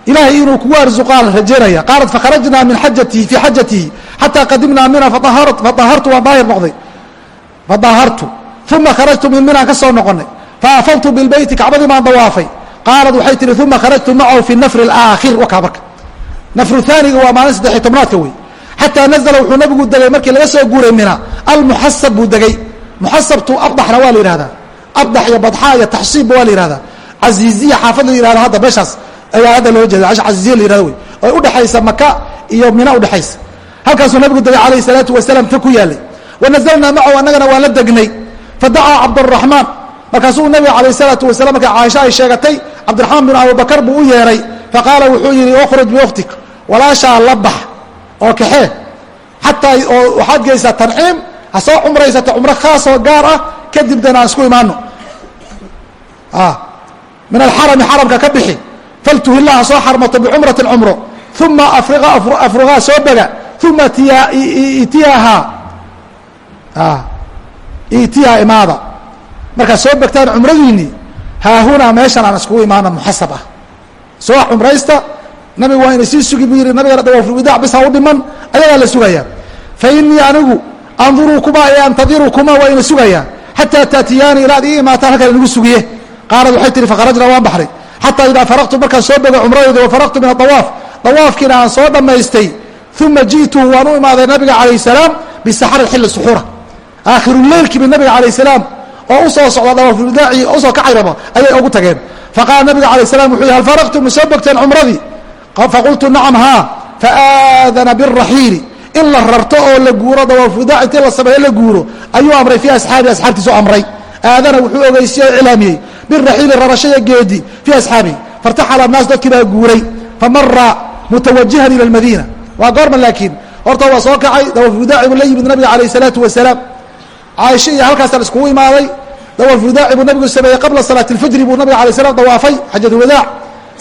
ilaahay inuu kugu arzuqaan rajaynaya qaalat fakharajnaa min xajatii fii xajatii xataa qadimnaa mina faahartu waan daahir noqday. Fadaahartu uma kharajtu min minaan ka soo noqonay. Faafawtu bilbeyti kacbadii baan dawaafay qaalad waxay tihi uma kharajtu macahu fi nafri alaakhir. Wakaa marka. Nafru haaniga waa maalin saddexiy tobnaadka wey xataa nazla wuxuu nabigu degay markii laga soo guuray mina. Almuxasab buu degay. Muxasabtu abdaxna waa la yihahdaa abdax iyo badxaa iyo taxsiibba waa la yihahdaa casiiziya xaafad la yihahdo hadda meeshaas ayaa hadda loo jeeda casiiziya la yihahdo wey oy udhexaysa maka iyo mina udhexaysa halkaasuu nabigu degay calayhi salaatu wasalaam ta ku yaalay. Wanazalnaa macahu annagana waan la degnay. Fadacaa cabduraxmaan markaasuu nabiga calayh salaatu wasalaam marka caaisha ay sheegatay cabdiraxmaan bin abubakar buu u yeeray faqaala wuxuu yihi ukhruj biukhtik walaashaa la bax oo kaxee xataa oo waxaad geysaa tanciim ha soo cumraysata cumro khaasoo gaar ah kadib dan aan isku imaano min alxarami xaramka ka bixi faltuhila ha soo xarmato bicumrati cumro uma afrugaa soo bega uma itiyaahaa itiyaa imaada. Markaad soo begtaan cumradiinii haahunaa meeshan aan iskugu imaana muxasab ah. Soo cumraysta nabigu waa ina sii sugi buu yihi nabigana dawaafulwidaac bis ha u dhiman ayagaa la sugayaa fa inii anigu andurukumaa ee antadirukumaa waa ina sugayaa xataa taatiyaani ilaad ii imaataan halkan inagu sugiye. Qaalad waxay tihi fakharajnaa waan baxray. Xataa idaa faraqtu markaan soo bego cumradeyda wafaraqtu min adawaaf dawaafkiina aan soo dhammaystay. Uma ji'tuhu waan u imaaday nabiga calayh salaam bisaxari xilli suxuura. Aakhiruleylkiiba nabiga calayh salaam oo u soo socda dawaafulwadaaci u soo kacayraba ayay ugu tageen. Faqaala nabiga alayh salam wuxuu yihi hal faraqtum ma soo bogteen cumradii faqultu nacam haa faaadana biraxiili in la rarto oo la guuro dawaafulwadaac intii la sameeyo la guuro ayuu amray fii asxaabii asxaabtiisu amray. Aadana wuxuu ogeysiye o cilaamiyey. Biraxiili rarashaya geedi fii asxaabihi fairtaxala annaas dadkii baa guuray. Famara mutawajihan ila lmadiina waa goorma laakiin horta waa soo kacay dawaafulwadaaci buu la yimid nabiga calayh salaatu wasalaam caaisha iyo halkaasa iskugu imaaday. Dawaafulwadaaci buu nabigu sameeyey qabla salaati اlfajri buu nabiga alay slam dawaafay xajatulwadaac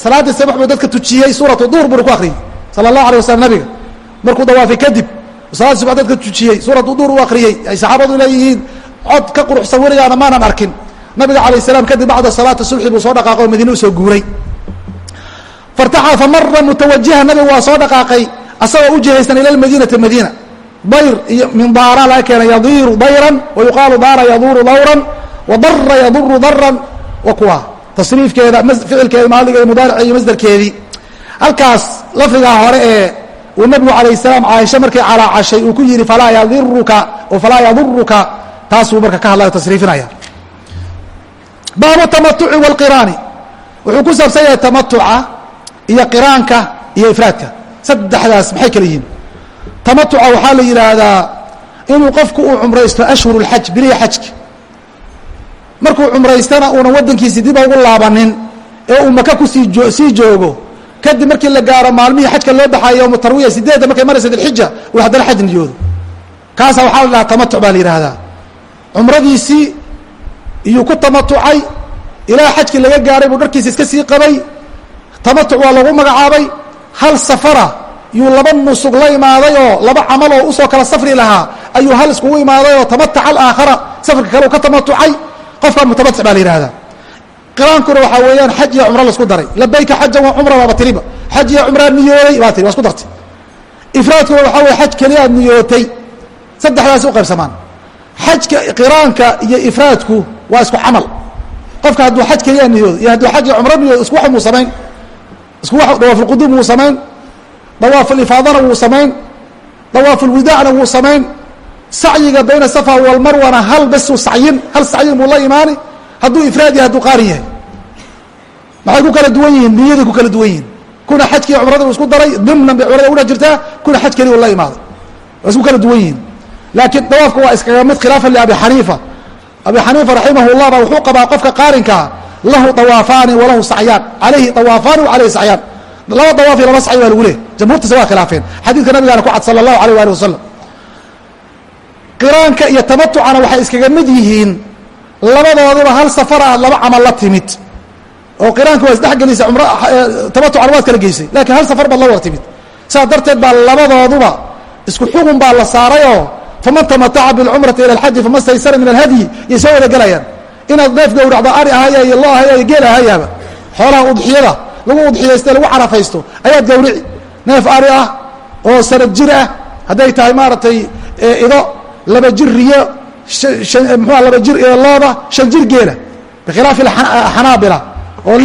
salaaddii sabax buu dadka tujiyey suuratu duur buuna ku akriyey sala اllahu alay wasalam nabiga. Markuu dawaafay kadib salaadii subax dadka tujiyey suuratu duur u akriyey ay saxaabadu leeyihiin cod ka quruxsan weligaana maanan arkin. Nabiga alayh salaam kadib bacda salaati subxi buu soo dhaqaaqay oo madiine u soo guuray. Fartaxa famara mutawajiha nabiga waa soo dhaqaaqay asagoo u jihaysan ila madiinati madiina dayr iyo min daara laga keena yadiiru dayran wa yuqaalu daara yaduuru dawran wa dara yaduru daran wa kuwa. Tasriifkeeda ficilkeeda maadiga mudaaric iyo masderkeedii halkaas lafdigaa hore ee uu nabigu alayh salaam caaisha markay calaacashay uu ku yihi falaa yadiruka o falaa yaduruka taasuu marka ka hadlaya tasriifinaya baabu tamatuci wاlqiraani wuxuu ku saabsan yahay tamatuca iyo qiraanka iyo ifraadka. Saddexdaas maxay kala yihiin tamatuca waxaa la yidhaahdaa inuu qofku uu cumraysto ashhur اlxaj bilihi xajka markuu cumraystana uunan waddankiisi dib ugu laabanin ee uu maka ku sii sii joogo kadib markii la gaaro maalmihii xajka loo baxayo yowmu tarwiya sideedda markay maraysa dilxija uu haddana xaj niyoodo. Kaasa waxaa la dhahaa tamatuc baa la yidhaahdaa. Cumradiisii iyuu ku tamatucay ilaa xajkii laga gaaray buu dharkiisa iska sii qabay tamatuc waa lagu magacaabay hal safara yuu laba nusug la imaaday oo laba camal oo u soo kala safri lahaa ayuu hal iskugu imaaday oo tamataca alaakhara safarka kale uu ka tamatucay qofkaa mutamatic baa la yihahdaa qiraankuna waxaa weeyaan xaj iyo cumro la isku daray. Labayka xajan wa cumra baaba tiriba. Xaj iyo cumraa niyooday baa tiri waa isku dartay. Ifraadkuna waxaa weye xaj keliyaad niyootay. Saddexdaas u qaybsamaan. Xajka qiraanka iyo ifraadku waa isku camal. Qofka hadduu xaj keliyaa niyoodo iyo hadduu xaj iyo cumro niyoodo isku wax muu samayn isku wax dawaafulquduum wuu samayn dawaafulifaadana wuu samayn. Dawaafulwidaacna wuu samayn. Sacyiga bayna safa walmarwana hal besuu sacyin hal sacyin buu la imaani? Hadduu ifraad yahay hadduu qaarin yahay. Maxay ku kala duwan yihiin? Niyaday ku kala duwan yihiin. Kuna xajkii cumrada u isku daray dimnan bay cumrada udhex jirtaa kuna xaj keliya la imaaday. Waa isku kala duwan yihiin. Laakiin dawaafka waa iskaga mid khilaafan liabi xaniifa. Abi xaniifa raximah llah baa wuxuu qabaa qofka qaarinkaa lahu dawaafaani walahu sacyaan alayhi dawaafaani wa alayhi sacyaan laba dawaaf iyo laba sacyi baa lagu leehay jamhuurtiisa waa khilaafeen xadiidka nabigaana ku cad sala allahu alayh ali wasalam qiraanka iyo tamatucana waxay iskaga mid yihiin labadoodiba hal safara laba camal la timid oo qiraanka waa isdhexgelisa umr tamatucana waad kala geysay lakiin hal safar baad la wada timid saas darteed baa labadooduba isku xugun baa la saarayoo faman tamataca bilcumrati ila alxaji fama staysara min alhadyi yay soo wada gelayaan inaad neef gowracdo ari ahaya iyo lo ahaya iyo geel ahayaaba xoolaha udxiyada lagu udxiyaysto lagu carafaysto ayaad gawrici. Neef ari ah oo sanad jir ah hadday tahay maaragtay ido laba jir riyo mxua laba jir looda shan jir geela. Bikhilaafi xanaabila oo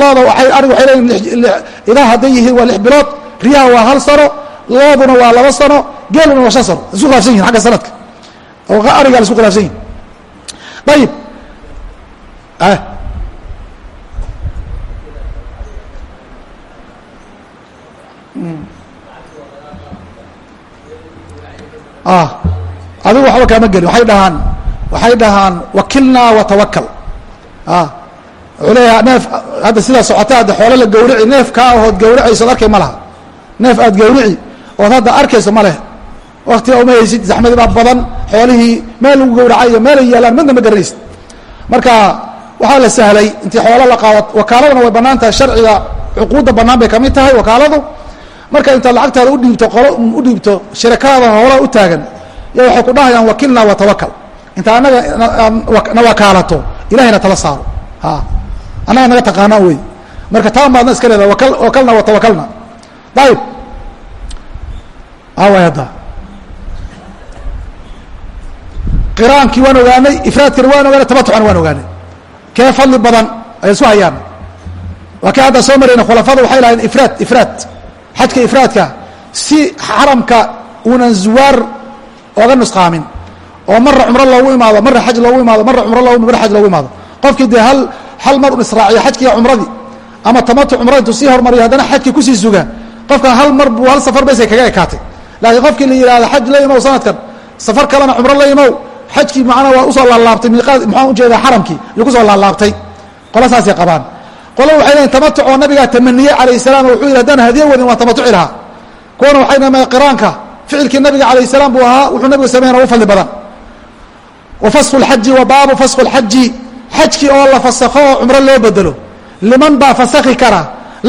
looda waay arig waay leeyiin idaha hadday yihiin waa lix bilood riyaha waa hal sano looduna waa laba sano geeluna waa shan sano. Isku khilafsan yihiin agga sanadka. Oo ariga la isku khilafsan yihiin ayib adigu waxba kaama gelin. Waay dhahaan waxay dhahaan wakilnaa watawakal wuxuu leeyaha neef hadda sidaa socota hadda xoolo la gawrici neef kaa ahood gawricaysood arkay ma neef aad gawrici ood hadda arkayso ma waktiga uma haysid zaxmadii baa badan xoolihii meel lagu gawracay iyo meel yaalaan midna ma garanaysid marka waxaa la sahlay intii xoolo la qaado wakaaladuna way bannaan tahay sharciga cuquudda banaan bay ka mid tahay wakaaladu marka intaad lacagtaada udhiibto qolo u dhiibto shirakaada hoolaa u taagan. Ya waxay ku dhahayaan wakilna watawakal inta anaga na wakaalato ilahayna tala saaro. A annaga naga taqaanaa wey. Marka taan baadna iska leedaha wakal wakalna watawakalna ayib away hadda. Qiraankii waan ogaanay ifraadkina waan ogaanay tamatucana waan ogaanay. Kee fadli badan ay isu hayaan. Waa kii hadda soo marayna khulafada waxay lahayn ifraad ifraad xajka ifraadka si xaramka uunan zuwaar oga nusqaamin. oo marra cumro loogu imaado marra xaj loogu imaado marra cumro loogu marra xaj loogu imaado. Qofkii dee hal hal mar un israaciyo xajkiiyo cumradii ama tamatuc cumrada intuu sii hormariyo haddana xajkii ku sii suga qofkan hal mar buu hal safar baysay kaga ekaatay. Laakiin qofkii la yihahdo xaj la imow sanadkan safar kalena cumro la imow. Xajkii macnaa waa u soo laalaabtay miiqaad maxaan u jeedaa xaramkii yuu ku soo laalaabtay qola saasay qabaan qola waxay leeyiin tamatuc oo nabigaa tamaniyey calayh salaam oo wuxuu yihi haddaan hadiye wadin waan tamatuci lahaa. Kuwana waxay leeyiin qiraanka ficilkii nabiga alayh salaam buu ahaa wuxuu nabiga sameeyana u fadli badan. Wa fasku lxaji wa baabu fasku lxaji xajkii oo la fasakho oo cumro loo bedelo. Liman baa fasakhi kara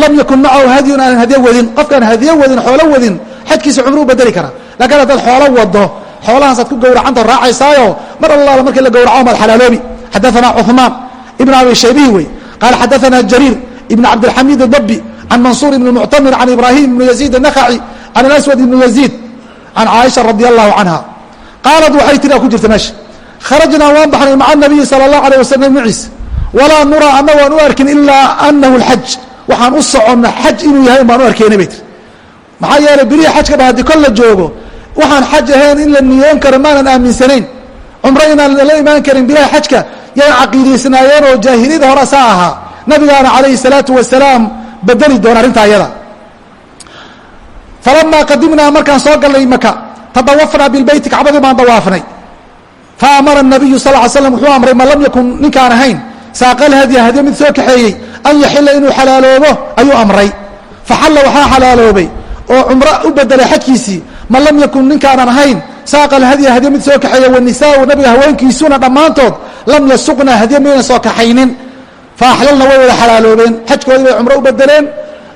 lam yakun macahu hadyun aanan hadye wadin qofkaan hadye wadin xoolo wadin xajkiisa cumro u bedeli kara. Lakiin haddaad xoolo wado xoolahaasaad ku gowracanta raacaysaayo mar allaala markii la gowraco maad xalaaloobi. Xadaana cuثmaan ibn abi shaybihi wey qaala xadaana jariir ibn cabdilxamiid اdabi can mansuur ibn muctamir can ibrahim ibn yaziid الnakhaci can alaswad ibn yaziid can caaisha radi allahu canha qaalad waxay tiri ku jirta meesha kharajnaa waan baxnay maca nabiyi sala اllahu alيه wasalam maciisa walaa nuraa ana waan u arkin ilaa anahu اlxaj waxaan u soconna xaj inuu yahay baan u arkeyna bay tiri maxaa yeelay berihi xajka dha haddii kol la joogo waxaan xaj ahayn in la niyoon karo maanan aaminsanayn cumro inaan lala imaan karin bilahi xajka yay caqiidaysnaayeen oo jaahiliyada hore saa ahaa nabigaana calayhi salaatu wasalaam bedeli doona arrintaa ayada. Falamaa qadimnaa markaan soo gallay maka tadawafnaa bilbeyti kacbadii baan dawaafnay. Fa amara nabiyu sal ly slam wuxuu amray man lam yakun ninkaan ahayn saaqal hadya hadyo mid soo kaxeeyey an yaxila inuu xalaaloobo? Ayuu amray. Faxalla waxaa xalaaloobay oo cumro u bedelay xajkiisii man lam yakun ninkaanan ahayn saaqal hadya hadyo mid soo kaxeeya wanisaau nabiga haweenkiisuna dhammaantood lam yasuqna hadyo mayna soo kaxaynin. Faaxlalna way wada xalaaloobeen. Xajkoodii bay cumro u bedeleen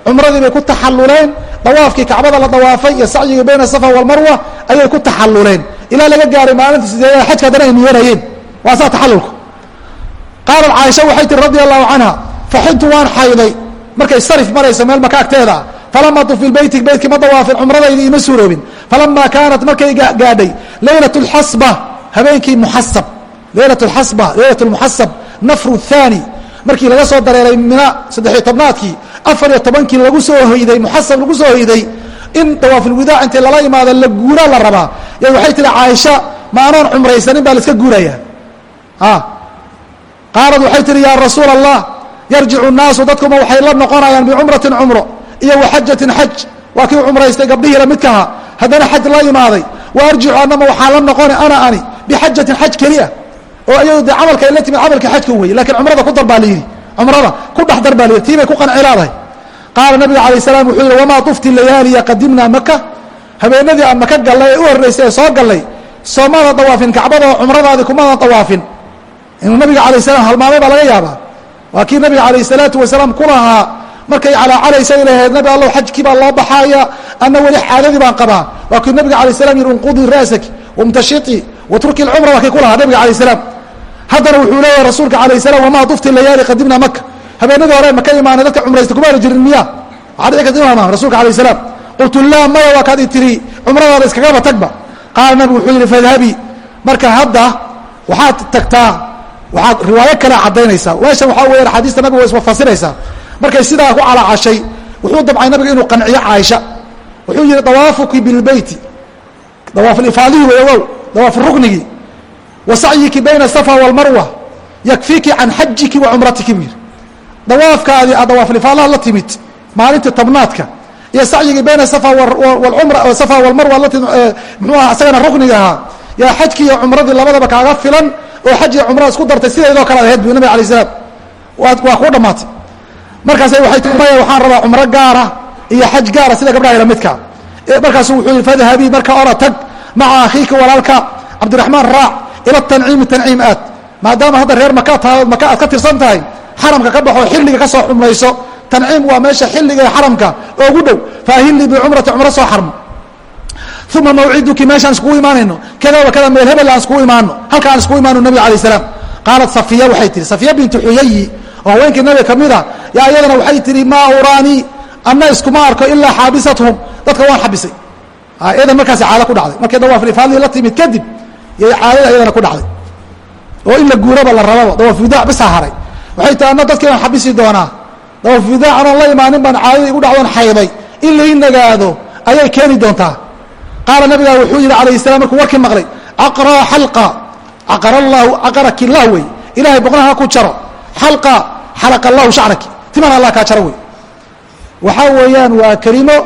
cumradii bay ku taxalluleen. Dawaafkii kacbada la dawaafay iyo sacyigii bayna safa walmarwa ayay ku taxalluleen. Ilaa laga gaaray maalinta sideedada xajka haddana ay niyoonayeen waa saa taxallulku. Qaalat caaisha waxay tihi radi allahu canha faxintu waan xayday. Markay sarif marayso meel maka agteeda falama tuf bilbeyti beytkii ma dawaafin cumradaydi ima suuroobin falama kaanat markay gaadhay laylat lxasba habeenkii muxasab laylat lxasba laylat lmuxasab nafru thaani markii laga soo dareeray mina saddexiyo tobnaadkii afar iyo tobankii lagu soo hoyday muxasab lagu soo hoyday in dawaafulwidaac intii lala imaado la guuraa la rabaa ya waxay tihi caaisha ma anoon cumraysanin baa la iska guuraya qaalad waxay tihi yaa rasuul allah yarjicu naasu dadkuma waxay la noqonayaan bicumratin cumro iyo waxajatin xaj. Waa kii cumraystay gabdhihii lamidkaha haddana xaj la imaaday. Wa arjicu anama waxaa la noqona ana ani bixajatin xaj keliya. Oo ayado dee camalka ay la timid camalkii xajka weye lakiin cumrada ku dar baa la yidhi. Cumrada ku dhex dar baa la yidhi. Tii bay ku qanci leedahay qaala nabiga alayh salaam wuxuu yihi wamaa tufti layaaliya qadimnaa maka habeenadii aan maka gallay ee u horraysay ee soo gallay soomada dawaafin kacbada oo cumradaadii kumada dawaafin. Inuu nabiga alayh salaam halmaamay baa laga yaabaa. Waa kii nabiga alayh salaatu wasalaam ku lahaa markay calaacalaysay lahayd nabi allow xajkii baa loo baxaaya ana weli caadadii baan qabaa. Waa kii nabiga alay salam yihi unqudii ra'sak wamtashiطi watruki اlcumra waa kii ku lahaa nabiga alayh salaam. Haddana wuxuu leeyahay rasuulka alayh salam wamaa tufti layaali qadimna maka habeenadii hore maka imaanay dadka cumraysta kumaana jirin miya. Waxaa dhici karta imaama rasuulka alayh salaam. Qultu laa maya waa kaad i tiri cumradaada iskagaba tagba. Qaala nabigu wuxuu yihi fadhabii marka hadda waxaad tagtaa waxaad riwaayo kale caddaynaysaa. Meeshan waxaa weya axaadiista nabiga wa isfasiraysaa markay sidaa ku calaacashay wuxuu dabcay nabiga inuu qanciyo caaisha. Wuxuu yihi dawaafuki bilbeyti. Dawaafulifaadihi wey ogow dawaafu ruknigii. Wa sacyiki bayna asafa walmarwa yakfiiki can xajiki wa cumratiki buu yihi dawaafkaadii aad dawaafulifaadaha la timid maalintii tobnaadka iyo sacyigii bayna safa wmra safa walmarwa la timid muxuu aha isagana rukniga ahaa. Yaa xajkii iyo cumradii labadaba kaaga filan oo xaj iyo cumrada isku dartay sideedoo kale ad ahayd bu nabig alay salaam. Waa kuu dhammaatay markaasa waxay tii maya waxaan rabaa cumro gaara iyo xaj gaara sida gabdhaha lamidka markaasu wuxuu yihi fadhabii marka ora tag maca akhiika walaalka cabdiraxmaan raac ila tanciimi tanciim aad. Maadaama hadda reer maka tahay maka aad ka tirsan tahay xaramka ka baxo xilliga ka soo cumrayso tanciim waa meesha xilliga xaramka oogu dhow. Faahilii bicumrati cumro soo xarmo. Uma mawciduki meeshaan iskugu imaanayno. Kada wa kada meel hebel aan iskugu imaano halka aan iskugu imaano nabig alayh salaam. Qaalat safiya waxay tihi safiya bintu xuyayi oo haweenkii nabiga ka mida yaa iyadana waxay tihi maa uraanii anna iskuma arko ilaa xaabisathum dadka waan xabisay. Iyadan markaasi caado ku dhacday. Markay dawaaf ifaadii la timid kadib yay caadada iyadana ku dhacday. Oo in la guuraba la rababa dawaaf widaac bisa haray waxay tihi anna dadkii baan xabisi doonaa. Dawaaf widaac anoon la imaanin baan caadadii igu dhacdoon xayday. In lai nagaado ayay keeni doontaa. Qaala nabigaa wuxuu yihi alayh salam markuu warkii maqlay aqraa xalqa. Caqara allahu caqaraki lah wey. Ilahay boqnaha ku jaro. Xalqa xalaqa allahu shacraki timana allah kaa jaro wey waxaa weeyaan waa kelimo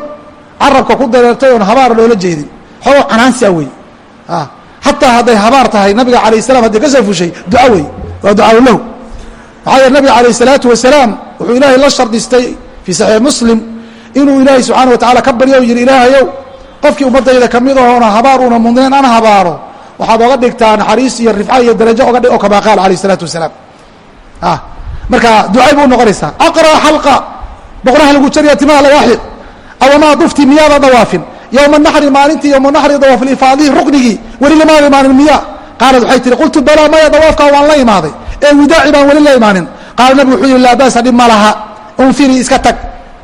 carabka ku dareertay oon habaar loola jeedin. Xoogo canaansia wey xataa hadday habaar tahay nabiga alayh salam hadday ka soo fushay duca wey waa ducaa lahu maxaa yeele nabiga alayh salaatu wasalaam wuxuu ilaahay la shardistay fii saxiix muslim inuu ilaahay subxaana wa tacala ka baryo o yihi ilaahayow qofkii ummadayda ka mid ahoona habaar una mudnayn an habaaro waxaad oga dhigtaa naxariis iyo rifca iyo darajo oo kamaa qaal alayh isalaatu wasalaam marka ducay bu unoqonaysaa aqra xalqa boqnaha lagu jariya timaha lagaa xid awamaa dufti miyaada dawaafin. Yowma naxri maalintii yowma naxri dawaaflifaadihi ruknigii weli lamaada imaanin miya. Qaalad waxay tihi qultu balaa maya dawaafkaa waan la imaaday. Ee widaaci baan weli la imaanin. Qaala nabigu wuxuu yihi laa ba'sa dhib ma laha. Unfirii iska tag.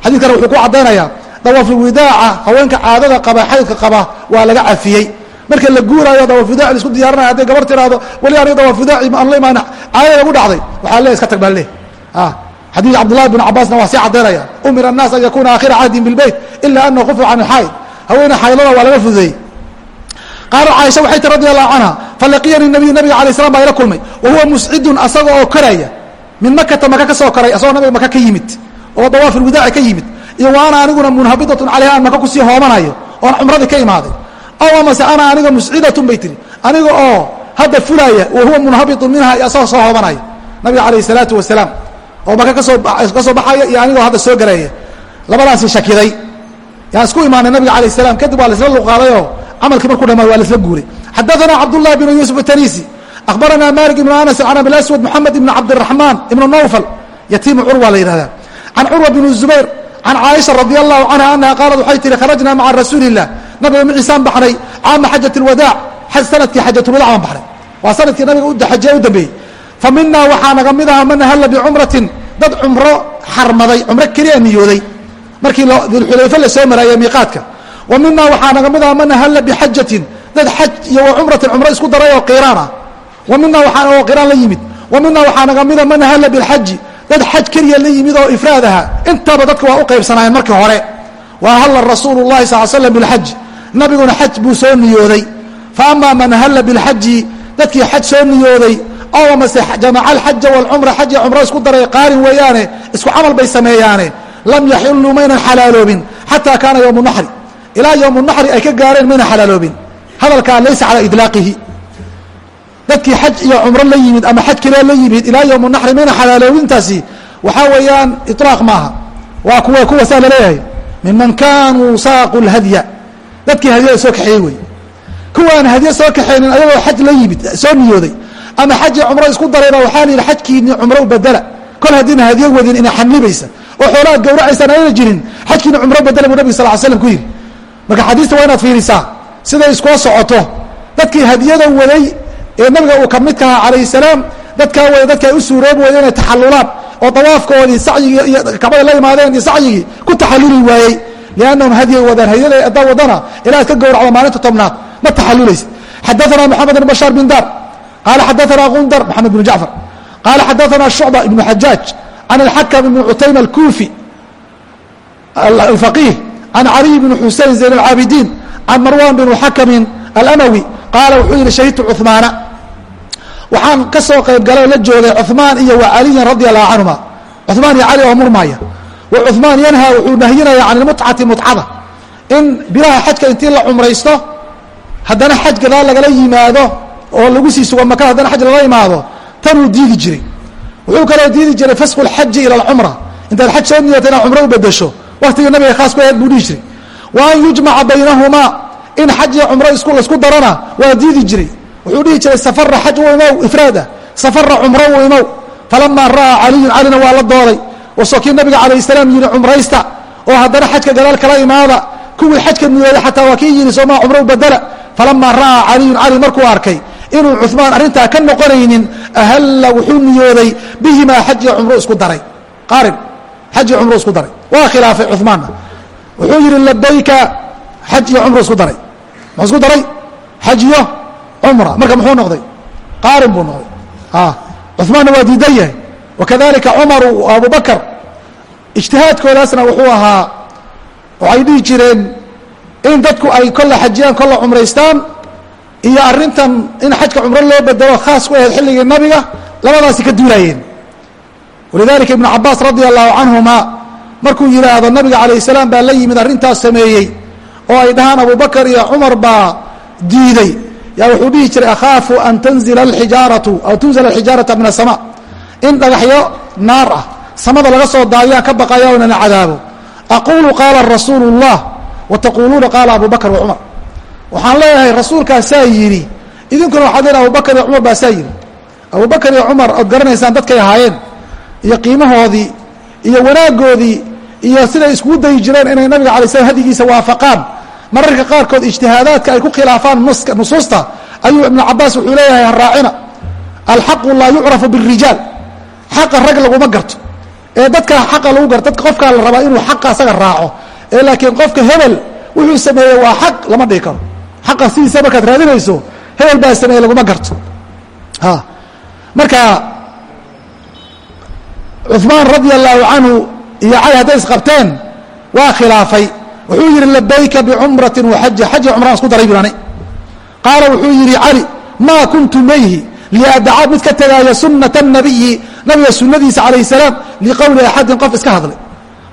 Xadiidkana wuxuu ku caddaynayaa dawaafulwidaaca haweenka caadada qaba xaydka qaba waa laga cafiyey marka la guuraayo dawaafidaaci la isku diyaarinaya hadday gabar tiraahdo weli aniga dawaafidaaci aan la imaan caadada igu dhacday. Waxaa le iska tag baan leh ah, xadiid cabdullahi bn cabaasna waa sii caddaynaya umira annaas an yakuuna aakhira cahdin bilbeyt ila anah khufa can xayd. Haweena xaylada waa laga fududeeyey qaalat caaisha waxay tir radi allahu canha falaqiyani nabiyu nabiga alay slam baa ila kulmay wa huwa muscidun asaga oo koraya. Min makata maka ka soo koray asagoo nabiga maka ka yimid oo dawaafilwidaaci ka yimid. Iyo wa ana aniguna munhabidatun caleyha aan maka ku sii hoomanayo oon cumradii ka imaaday aw amase ana aniga muscidatun bay tihi aniga oo hadda fulaaya wa huwa munhabiun minha isagoo soo hoobanaya. Nabiga calayh salaatu wasalaam. Oo maka kasoka soo baxaya iyo anigoo hadda soo galaaya. Labadaasi shakiday. Yaan isku imaanay nabiga alayh salaam kadib waa laisla luqaadayoo camalkii markuu dhamaay waa laisla guuray. Xadaanaa cabdullahi bnu yuusuf atanisi akhbarana malik ibnu anas can abiaswad moxamed ibn cabdiraxmaan ibnu nawfal. Yatiimu curwa la yihahda can curwa bn zubayr can caaisha radi allahu canha anaha qaalat waxay tihi kharajna maca rasuuli illah nabiga mciisaan baxnay caama xajat اlwadaac sannadkii xajatulwadaac baan baxnay waa sannadkii nabiga xajee u dambeeyey fa minaa waxaa naga mid aha man ahalla bicumratin dad cumro xarmaday cumro keliya niyooday markii dulxulayfe la soo maraaye miiqaadka wa minaa waxaa naga mid aha man ahalla bixajatin dad xaj iyo wacumratin cumro isku daray oo qiraan ah wa minaa waaa oo qiraan la yimid wa minaa waxaa naga mida man ahalla bilxaji dad xaj keliya la yimid oo ifraad aha intaba dadka waa u qaybsanaayeen markii hore wa ahalla rasuulu اlahi sal l slam bilxaj nabiguna xaj buu soo niyooday. Fa man halla bilxaji dadkii xaj soo niyooday ow amase jamaca alxaja walcumra xaj cumro isku daray qaarin weeyaane isku camal bay sameeyaane. Lam yaxiluu maynan xalaaloobin xataa kaana yowmu naxri. Ilaa yowmu naxri ay ka gaareen maynan xalaaloobin. Hadalkaa laysa calaa idlaaqihi. Dadkii xaj iyo cumro la yimid ama xaj keliya la yimid ilaa yowmu naxri maynan xalaaloobintaasi waxaa weeyaan ilaaq maaha. Waa kuwa kuwa saa la leeyahay. Miman kaanuu saaqu lhadya dadkii hadyada soo kaxeeyey wey. Kuwaan hadyo soo kaxaynin ayagoo xaj la yimid soo niyooday ama xaji cumro isku darayba waxaa la yidhi xajkiini cumro u bedela. Kol haddiina hadyo wadin ina xanibaysa oo xoolaad gawracaysaan ayna jirin xajkiina cumro bedela buu nabig sal l slam ku yidhi. Marka xadiista waa inaad fiirisaa siday iskula socoto. Dadkii hadyada waday ee nabiga uu ka midka ahaa calayh salaam dadkaa way dadka ay u suuroobi waya inay taxalulaan oo dawaafkoodii sacyigii iyo kacbada la imaadeen iyo sacyigii ku taxaluli waayey liannahum hadyay wadaan hadyada haddaa wadana ilaad ka gawracdo maalinta tobnaad ma taxalulaysa xadaثana moxamed bn bashaar bin dar qala xadaثana gundar maxamed bn jacfar qala xadaثana shucba ibn xajaaj can alxakam ibn cutayma alkufi alfaqih can caliy bn xusein zayn اlcaabidiin can marwan bn xakamin alamawi qaala wuxuu yihi shahidtu cuثmaana waxaan ka soo qayb galay la joogay cuثmaan iyo wa caliyin radi allahu canhuma cuثmaan iyo cali oo murmaya wa cuثmaan yanha wuxuu nahyinaya can ilmutcati mutcada. In bilaha xajka intii la cumraysto haddana xaj gadaal lagala yimaado oo lagu sii sugo maka haddana xaj lala imaado tanuu diidi jiray. Wuxuu kaloo diidi jiray fasku lxaji ila alcumra intaad xaj soo niyata inaad cumro u bedesho waktigii nabiga khaas ku ahayd buu dhihi jiray. Wa an yujmaca baynahumaa in xaj iyo cumro isku la isku darana waa diidi jiray. Wuxuu dhihi jiray safara xaj u imow ifraada. Safara cumro u imow falamaa ra'aa caliyun calina waa la dooday wasoo kii nabiga calayh salaam yihi cumraysta oo haddana xajka gadaal kala imaada kuwii xajka niyooday xataa waa kii yihi sooma cumrow badela falamaa ra'aa caliyun cali markuu arkay inuu cumaan arrintaa ka noqonaynin ahalla wuxuu niyooday bihimaa xaji cumro isku daray. Qarin xaji cumro isku daray. Waa khilaafay cumaanna wuxuu yidhi labayka xaj iyo cumro isku daray. Muxuu isku daray? Xaj iyo cumra marka muxuu noqday? Qaarin buu noqday. Ah, cumaanna waa diidan yahay wakadalika cumaru abu bakr ijtihaadkoodaasna wuxuu ahaa waxay dhihi jireen in dadku ay kolla xajiyaan kolla cumraystaan iyo arrintan in xajka cumro loo bedelo khaas ku ahayd xilligii nabiga labadaasi ka duulaayeen walidalika ibnu cabaas radia allahu canhuma markuu yidhaahdo nabiga calayh salaam baa la yimid arrintaas sameeyey oo ay dhahaan abubakar iyo cumar baa diiday yaa wuxuu dhihi jiray akhaafu an tanzila alxijaaratu aw tunzila alxijaarata min asama in dhagaxyo naar ah samada laga soo daayaan ka baqaya o inana cadaabo. Aqulu qaala rasuulu اllah wataquuluuna qaala abu bakr wa cumar waxaan leeyahay rasuulkaasaa yidhi idinkuna waxaad leedahay abubakar iyo cumar baasaa yidhi. Abubakar iyo cumar ood garanaysaan dadkay ahaayeen iyo qiimahoodii iyo wanaagoodii iyo siday iskugu dayi jireen inay nabiga alay slam hadigiisa waafaqaan. Mararka qaarkood ijtihaadaadka ay ku khilaafaan nusuusta ayuu ibnu cabaas wuxuu leeyahay haraacina alxaqu laa yucrafu birijaal xaqa rag laguma garto. Ee dadka xaqa lagu garto dadka qofkaa la rabaa inuu xaqa asaga raaco. Ee laakiin qofka hebel wuxuu sameeyey waa xaq lama dhihi karo. Xaqa sidiisa markaad raadinayso hebel baa sameeyey laguma garto. Marka cuثmaan radi allahu canhu iyo cali hadday isqabteen waa khilaafay. Wuxuu yihi labayka bicumrati waxaja xaji cumraan isku daray birani qaala wuxuu yihi cali maa kuntu mayhi liadacaad mid ka tegaaya sunata nabiyi nabiga sunadiisa calayh salaam liqowli axadin qof iska hadlay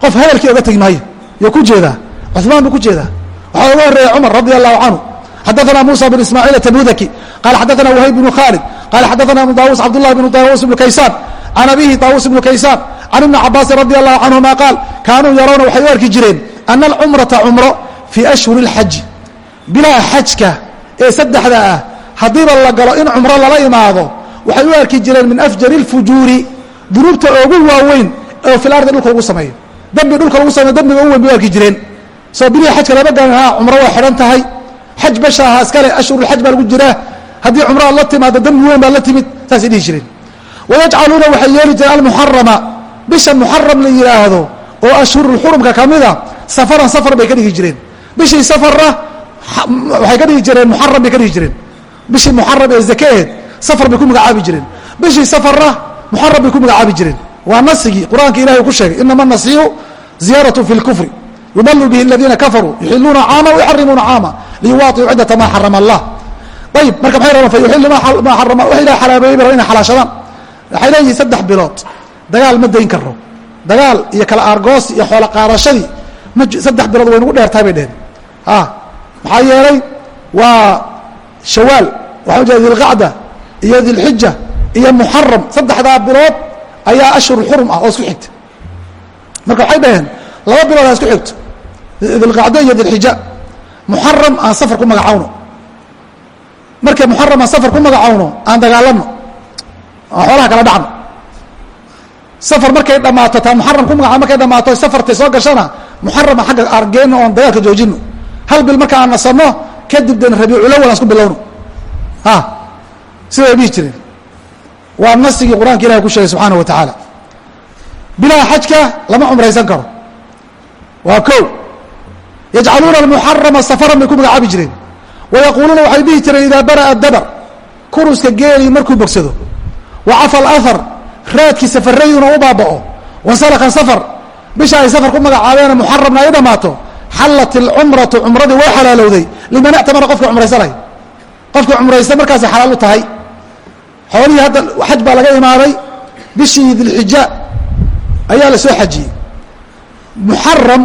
qof hadalkii oga tegi maayo yo ku jeedaa cumaan buu ku jeedaa waxaa uga horreeya cumar radi allahu canhu xadaana muusa bn ismaaciil atbudaki qaala xadaana wahayb bnu khaalid qaala xadaana bnu daawuus cabdulahi bnu daawuus bnu kaysaan can abihi daawuus bnu kaysaan can ibni cabaasin radi allahu canhuma qaal kaanuu yaroona waxay u arki jireen ana alcumrata cumro fii ashhuri اlxaji bilaa xajka ee saddexda ah haddiiba la galo in cumro lala imaado waxay u arki jireen min afjari اlfujuuri dunuubta ugu waaweyn oo fil ardi dhulka lagu sameeyo. Dembi dhulka lagu sameyo dembiga ugu weyn bay u arki jireen. Soo bilihii xajka lama garan ha cumro waa xidhan tahay. Xaj bashaaha iskale ashhurulxaj baa lagu jiraa haddii cumro aad la timaado dembi weyn baad la timid saasay dhihi jireen. Wayajcaluuna waxay yeeli jireen almuxarama bisha muxaram la yidhaahdo oo ashhurulxurumka ka mida safaran safar bay ka dhigi jireen. Bishii safarna waxay ka dhigi jireen muxaram bay ka dhigi jireen bishii muxaram ee zakeeheed safar bay ku magacaabi jireen bishii safarna muxaram bay ku magacaabi jireen waa nasigii qur'aanka ilahi ku sheegay inama nasiyu ziyaaratu fi lkufri yudalu bihi aladiina kafaruu yuxiluuna caama wayuxarimuuna caama liyuwaaiu ciddata maa xarama allah ayib marka maxay rabaan fayuxilu maa xarama wax ilaha xalaabeeyey bay rabaan inay xalaashadaan waxay leeyihiin saddex bilood dagaal ma dayn karo dagaal iyo kala aargoos iyo xoolo qaadashadii ma saddex bilood way nagu dheertahay bay dheheen a maxaa yeelay waa shawaal waxaa jeeda dilqacda iyo dilxija iyo muxaram saddexdaa bilood ayaa ashhur xurum ah oo isku xigta marka waxay dhaheen laba bilood aa isku xigto dilqacdo iyo dilxija muxaram aan safar ku magacawno markay muxaram aan safar ku magacawno aan dagaalano aan xoolaha kala dhacno safar markay dhammaato taa muxaram ku magaca markay dhammaato safartay soo gashana muxarama xagga argeenno oon dagaalka joojino hal bil marka aan nasano kadib den rabiiculawal aan isku bilowno a siday dhihi jireen. Waa nasigii qur'aanka ilahi ku sheegay subxaana wa tacaala bilaa xajka lama cumraysan karo. Waa ko yajcaluuna almuxarama safaran bay ku magacaabi jireen. Wayaquuluuna waxay dhihi jireen idaa bara'a dabar kuruska geeli markuu bogsado. Wa cafa alahar raadkii safarayuna u baaba'o. Wasalaka safar bisha ay safar ku magacaabeena muxaramna ay dhammaato xallat ilcumratu cumradii way xalaalowday. Liman ictamara qofka cumraysanay qofka cumraysan markaasay xalaal u tahay. Xoolihii hadda xaj baa laga imaaday bishii dilxija ayaa la soo xajiyey. Muxaram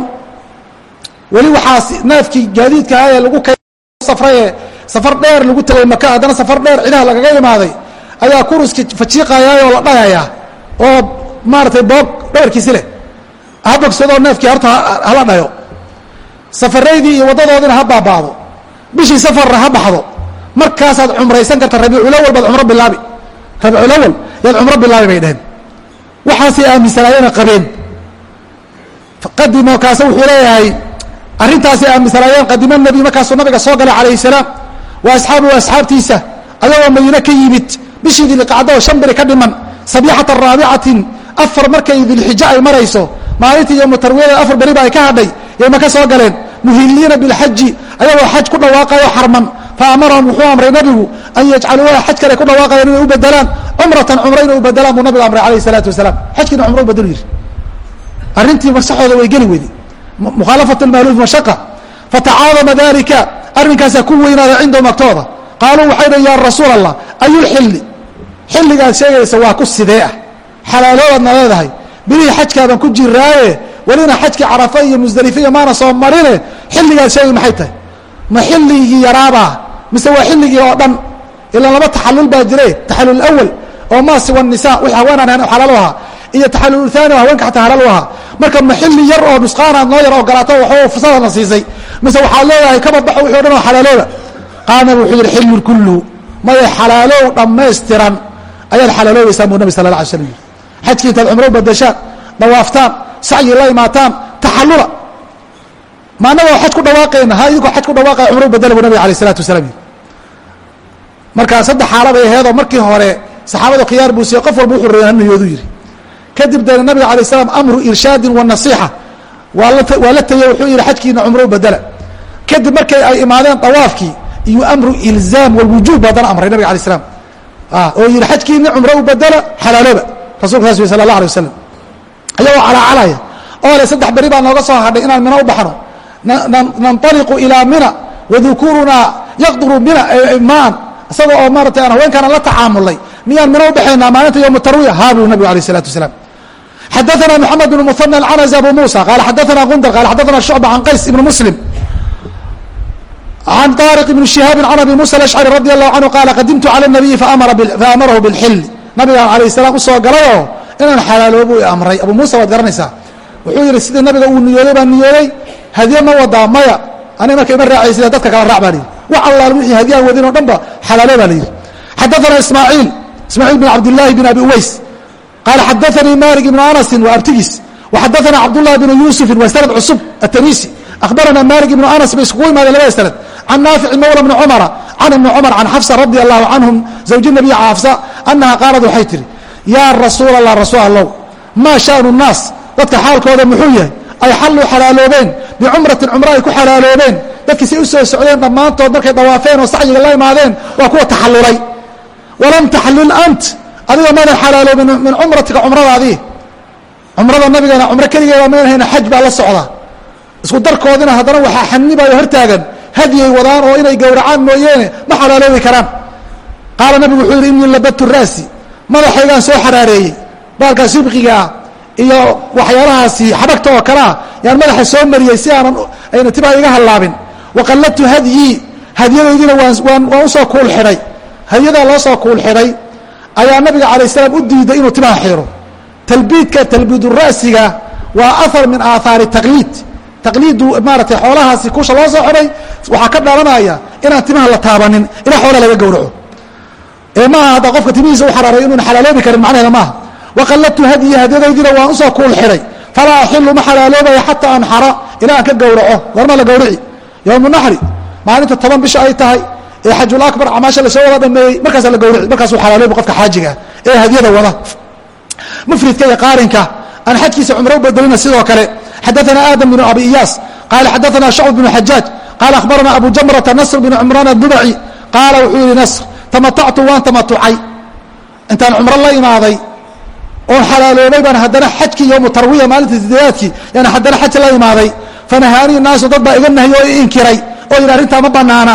weli waxaas neefkii gaadiidka ah ee lagu safraye safar dheer lagu tegay maka haddana safar dheer cidaha lagaga imaaday ayaa kuruskii fajiiqayaayoo la dhayayaa oo maaratay boog dheerkiisi leh. Ha bogsadoo neefkii horta hala dhayo. Safaraydii iyo waddadoodina ha baabaado. Bishii safarna ha baxdo markaasaad cumraysan karta rabiiculawal baad cumro bilaabi. Rabiiculawal yaad cumro bilaabi bay dheheen waxaasay aaminsanaayeenoo qabeen. Qadimo kaase wuxuu leeyahay arrintaasay aaminsanaayeen qadimo nebi markaasuu nabiga soo galay calayhi salaam. Wa asxaabu asxaabtiisa. Ayagoo madiine ka yimid bishii dilqacdo oo shan beri ka dhiman sabixata raabicatin afar markay dilxijo ay marayso maalintii iyo mutarwiyada afar beriba ay ka hadhay yay maka soo galeen. Muhiliina bilxaji ayagoo xaj ku dhawaaqayo xarman fa amarahum wuxuu amray nabigu an yajcaluuha xaj kale ku dhawaaqayaan inay u bedelaan cumratan cumro inay u bedelaan buu nabigu amray alayh salaatu wasalaam xajkiina cumro u bedelu yiri arrintii masaxooda way geli weyday mukhaalafat maaluuf mashaqa fatacaadama dalika arrinkaasaa ku weynaaday cindahum agtooda qaaluu waxay dhan yaa rasuul allah ayulxilli xilligaad sheegaysa waa ku sidee ah xalaaloodaadna leedahay bilihii xajkaabaan ku jiraaye welina xajkii carafa iyo musdalife iyo maana soo marine xilligaad sheegay maxay tahay ma xilligii yaraabaa mise waa xilligii oo dhan ilaa laba taxalul baa jire taxalul awal oo maa siwa nisa wix haweenaan ahayn oo xalaal u ahaa iyo taxalul thani oo haweenka xataa halaal u ahaa. Marka ma xilli yar oo nusqaanaad noo yar ogolaato waxoo fursadana siisay mise waxaad leedahay kaba baxo wixi o dhan oo xalaalooba qaana wuxuu yihi xillun kulluhu maya xalaalow dhammaystiran. Ayaad xalaaloobaysaan buu nabi sala la alay slam yiri xajkii intaad cumro badashaan dawaaftaan sacyi la imaataan taxallula ma anagoo xaj ku dhawaaqayna ha idinkoo xaj ku dhawaaqaya cumro badela bu nabig alayh isalatu wasalaam yiri markaa saddex xaala bay aheedoo markii hore saxaabadu khiyaar buu siiyey qof walba wuxuu rabay haniyoodu yidhi. Kadib deena nabiga alay slam amru irshaadin wa nasiixa. Waa la tayey wuxuu yihi xajkiina cumro badela kadib markay ay imaadeen dawaafkii iyo amru ilzaam walwujuub haddana amray nabig alay slam oo yihi xajkiina cumro u bedela xalaalooba rasulka saas wy sala allah alay wasalam ayagoo calaacalaya oo le saddex beri baa nooga soo hadhay inaan mina u baxno nanaliqu ilaa mina wadukuurunaa yaqduru bina e, e, maan. Isaga oo maarata aan haweenkaana la tacaamulnay miyaan mina u dhexaynaa maalinta yowma tarwiya haa buu nabigu alay isalatu wasalaam. Xadaana mxamed bn muhana alcanas abu musa qaala xadaana gundar qala xadaana shucba can qays ibni muslim. An ariq ibni shihaabin can abi musa alashcari radi allahu canhu qaala qadimtu cala nabiyi faamarahu bilxilli nabigaan alayh salaam u soo galayoo inaan xalaaloobu i amray. Abu muusa waad garanaysaa. Wuxuu yihi sida nabiga uu niyooday baan niyooday hadiye ma wadaa maya? Ani marka ima raacaysida dadka kala raac baa layidhi. Wax allaal wixii hadiyaan wadinoo dhan ba xalaalo baa layidhi. Xadaana ismaaciil ismaaciil bin cabdillaahi bin abi uways. Qaala xadaanii malik ibnu anasin waa abtigiis waxadaana cabdullahi binu yuusufin waa sanad cusub atanisi ahbarana malik ibnu anas bay iskugu imaadeen labada sanad. Can naafici mawla bni cumara can ibni cumar can xafsa radia allahu canhum zawji nabiy xafsa annaha qaalad waxay tihi yaa rasuul allah rasuul allow maa shaanu nnaas? Dadka xaalkooda muxuu yahay? Ay xalluu xalaaloobeen bicumratin cumro ay ku xalaaloobeen dadkii say u soo socdeen dhammaantood markay dawaafeen oo sacyiga la imaadeen waa kuwa taxallulay. Walam taxlil ant adiga maadan xalaaloobin min cumratika cumradaadii. Cumrada nabigeena cumro keligeeda maynahayna xaj baa la socda. Isku darkoodina haddana waxaa xanibayo hortaagan. Hadyay wadaan oo inay gowracaan mooyeene ma xalaaloobi karaan. Qaala nabigu wuxuu yidhi innii labadtu raasi madaxaygaan soo xaraareeyey. Baalkaa subqiga ah iyo waxyaalahaasi xabagta oo kalea yaan madaxa soo mariyey si aanan ayna tibaa iga hallaabin. Waqalladtu hadyii hadyadaydiina waan waan u soo kuul xidhay. Hadyadaa loo soo kuul xidhay ayaa nabiga calayh salaam u diiday inuu timaha xiro. Talbiidka talbiidura'siga waa ahar min aathaari taqliid. Taqliidu maaratay xoolahaasi kusha loo soo xidhay waxaa ka dhalanaya inaan timaha la taabanin ilaa xoola laga gowraco. Ee maaha hadda qofka timihiisa u xaraaray inuuna xalaaloobi karin macnaheeda maaha waqalladtu hadyi hadyadaydina waan u soo kuul xidhay falaa axilu ma xalaaloobaya xataa anxara ilaa aan ka gowraco goormaa la gowrici yowmu naxri maalinta toban bisha ay tahay ee xajul akbar camaasha la soo wada dhameeyey markaasa la gowrici markaasuu xalaaloobi qofka xaajiga ee hadyada wada mufridka iyo qaarinka aan xajkiisa cumro u bedelina sidoo kale xadaثana aadam bn abi iyaas qaala xadaثana shacb bn xajaaj qaala akhbarana abu jamrata nasr bn cumraan adubaci qaala wuxuu yihi nasr tamatactu waan tamatucay intaan cumro la imaaday oon xalaaloobay baan haddana xajkii yowmu tarwiya maalinta sideedaadkii yaan haddana xaj la imaaday fanahaanii naasu dad baa iga nahiy oo i inkiray oo yidhi arrintaa ma banaana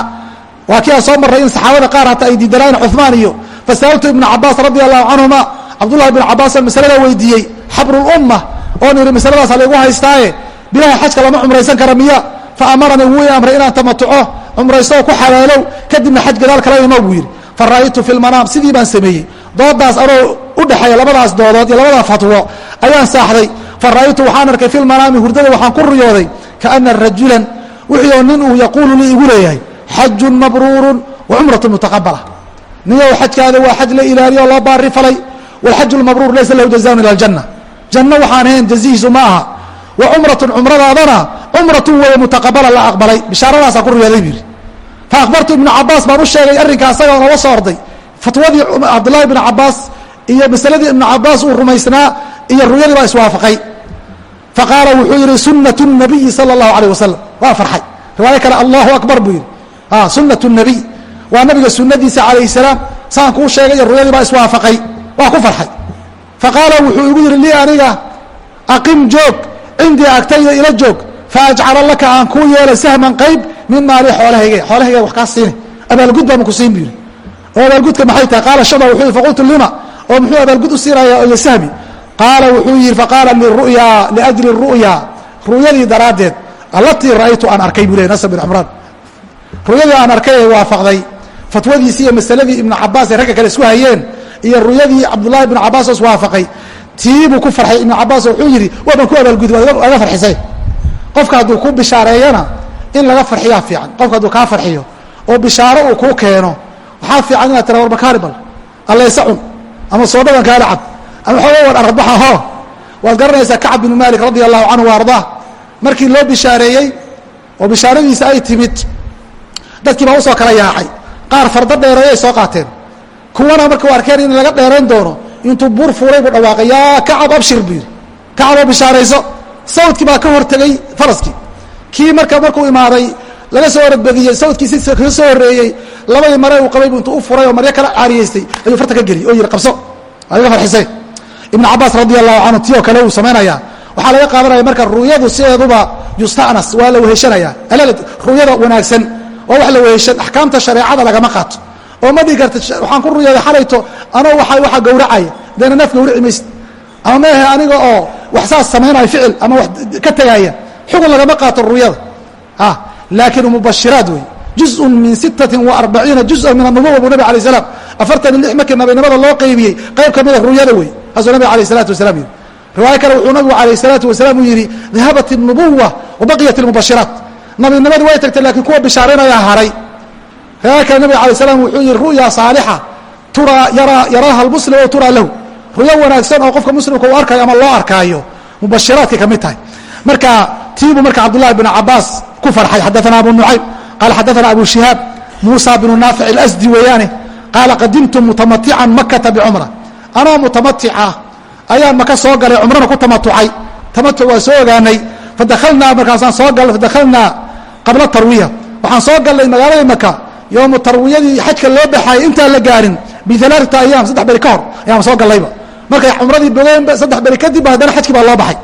waa kii aan soo marray in saxaabada qaar hataa ay diidanaayeen cuثmaan iyo fasa'altu ibna cabaas radi allahu canhuma cabdullahi ibn cabaasaan masalada weydiiyey xabrulumma oon idhi masaladaas laygu haystaaye. Bilaha xajka lama cumraysan kara miya. Fa amaranii wuu i amray inaan tamatuco. Cumraysto oo ku xalaalow. Kadibna xaj gadaal kala imo buu yidhi. Fa ra'aytu fi lmanaam sidii baan sameeyey. Doodaas anoo udhexeeya labadaas doodood iyo labadaa fatwo ayaan saaxday. Fa ra'aytu waxaan arkay fi lmanaami hurdada waxaan ku riyooday kaana rajulan wixii oo nin uu yaquulu lii igu leeyahay xajun mabruurun wa cumratu mutaqabala niyow xajkaada waa xaj la ilaaliyo loo baari falay. Wlxaju lmabruur laysa lahu jazaan ila aljanna. Janno waxaan ahayn jazihiisu ma aha. Wa cumratun cumradaadana cumratun weeye mutaqabala la aqbalay. Bishaaradaasaan ku riyooday buu yidhi. Fa akhbartu ibnu cabaas baan u sheegay arrinkaa isaga nooga soo orday fatwadii cabdullaahi ibnu cabaas iyo masaladii ibnu cabaas uu rumaysnaa iyo ruyadii baa iswaafaqay faqaala wuxuu yihi sunat الnabiyi salى اllahu alيه wasalam waa farxay riwaayo kale allahu akbar buu yihi sunat الnabiy waa nabiga sunadiisa calayh الsalaam saan kuu sheegay iyo ruyadii baa iswaafaqay waa ku farxay faqaala wuxuu igu yihi lii aniga aqim joog cindii agtayda ila joog faajcala laka aan kuu yeelay sahman qayb min maali xoolahayga xoolahayga wax kaa siini abaalgud baa maku siin bu yihi oo abaalgudka maxay tahay qaala shucba wuxuu yihi faqultu lima Oo muxuu abaalgud u siinaya iyo sahmi. Qaala wuxuu yihi faqaala liru'ya liajli ru'ya. Ru'yadii daraaddeed allatii ra'aytu aan arkay buu ley nasr bin cumraan. Ru'yadii aan arkay ee waafaqday fatwadiisii iyo masaladii ibnu cabaas ay ragga kale isku hayeen iyo ruyadii cabdullahi ibnu cabaas oo iswaafaqay tii buu ku farxay. Ibnu cabaas wuxuu yidhi waaban ku abaalgudi waga farxisay. Qofka hadduu ku bishaareeyana in laga farxiyaa fiican. Qofka hadduu kaa farxiyo oo bishaaro uu kuu keeno waxaa fiican inaad tira warbakaari bal allaysa cun ama soodhadan kaala cab ama xooga war arbaxa ho waad garanaysaa kacab binu malik radia allahu canhu wa ardaa markii loo bishaareeyey oo bishaaradiisa ay timid dadkii baa u soo kala yaacay. Qaar fardo dheereeyay soo qaateen. Kuwana markuu arkeen in laga dheerayn doono intuu buur fuulay buu dhawaaqay yaa kacab abshir buu yidhi. Kacaboo bishaarayso sawdkii baa ka hortegey faraskii kii marka markuu imaaday laga soo oradbadiyey sawdkiisi kaga soo horreeyey labadii mare uu qabay bu intuu u furay oo maryo kala caariyeystay ayuu farta ka geliyey oo yidhi qabso waa iga farxiseen ibnu cabaas radi allahu canhu ti oo kale uu samaynayaa waxaa laga qaadanaya marka ru'yadu sideeduba yustanas waa la weheshanayaa ru'yada wanaagsan waa wax la weheshan axkaamta shareecada lagama qaato. Oo ma dhigi karta waxaan ku ruyaday xalayto anoo waa gawracaya deena neef gawrici maysid. Ama maahe aniga oo wax saas samaynaya ficil ama wax ka tegaya xugun lagama qaato ruyada laakiin mubashiraat wey juزء min sittaةi وarbaciina juزءa min الnubuwa bu nabig alay slam afartan iyo lix markii nabinimada loo qaybiyey qayb kamida ruyada wey kaasuu nabig alayh الsalatu wasalam yihi riwaayo kale wuxuu nabigu alayh الsalaatu wasalaam u yihi dahabat الnubuwa wabaqiyat الmubashiraat nabinimadi way tagtay lakiin kuwa bishaaraynaya haray riwaayo kale nabig alay slam wuxuu yihi ru'ya saalixa turaa yaraaha اlmuslim o turaa lahu ruyo wanaagsan oo qofka muslimka uu arkayo ama loo arkaayo mubashiraadkay kamid tahay marka tiibuu marka cabdullahi bn cabaas ku farxay. Xadaana abu nucaym qaala xadaana abu shihaab muusa bnu naafic اlasdi weeyaane qaala qadimtu mutamatican makata bicumra. Anoo mutamatica ayaan maka soo galay cumrana ku tamatucay. Tamatuc waa soo ogaanay fadakalnaa markaasaan soo galnay fadakalnaa qabla tarwiya. Waxaan soo galnay magaalada maka yoomu tarwiyadii xajka loo baxaayay intaan la gaarin bialaaata ayaam saddex beri ka hor ayaan soo gallayba. Markay cumradii bogeenba saddex beri kadib haddana xajkii baa loo baxay.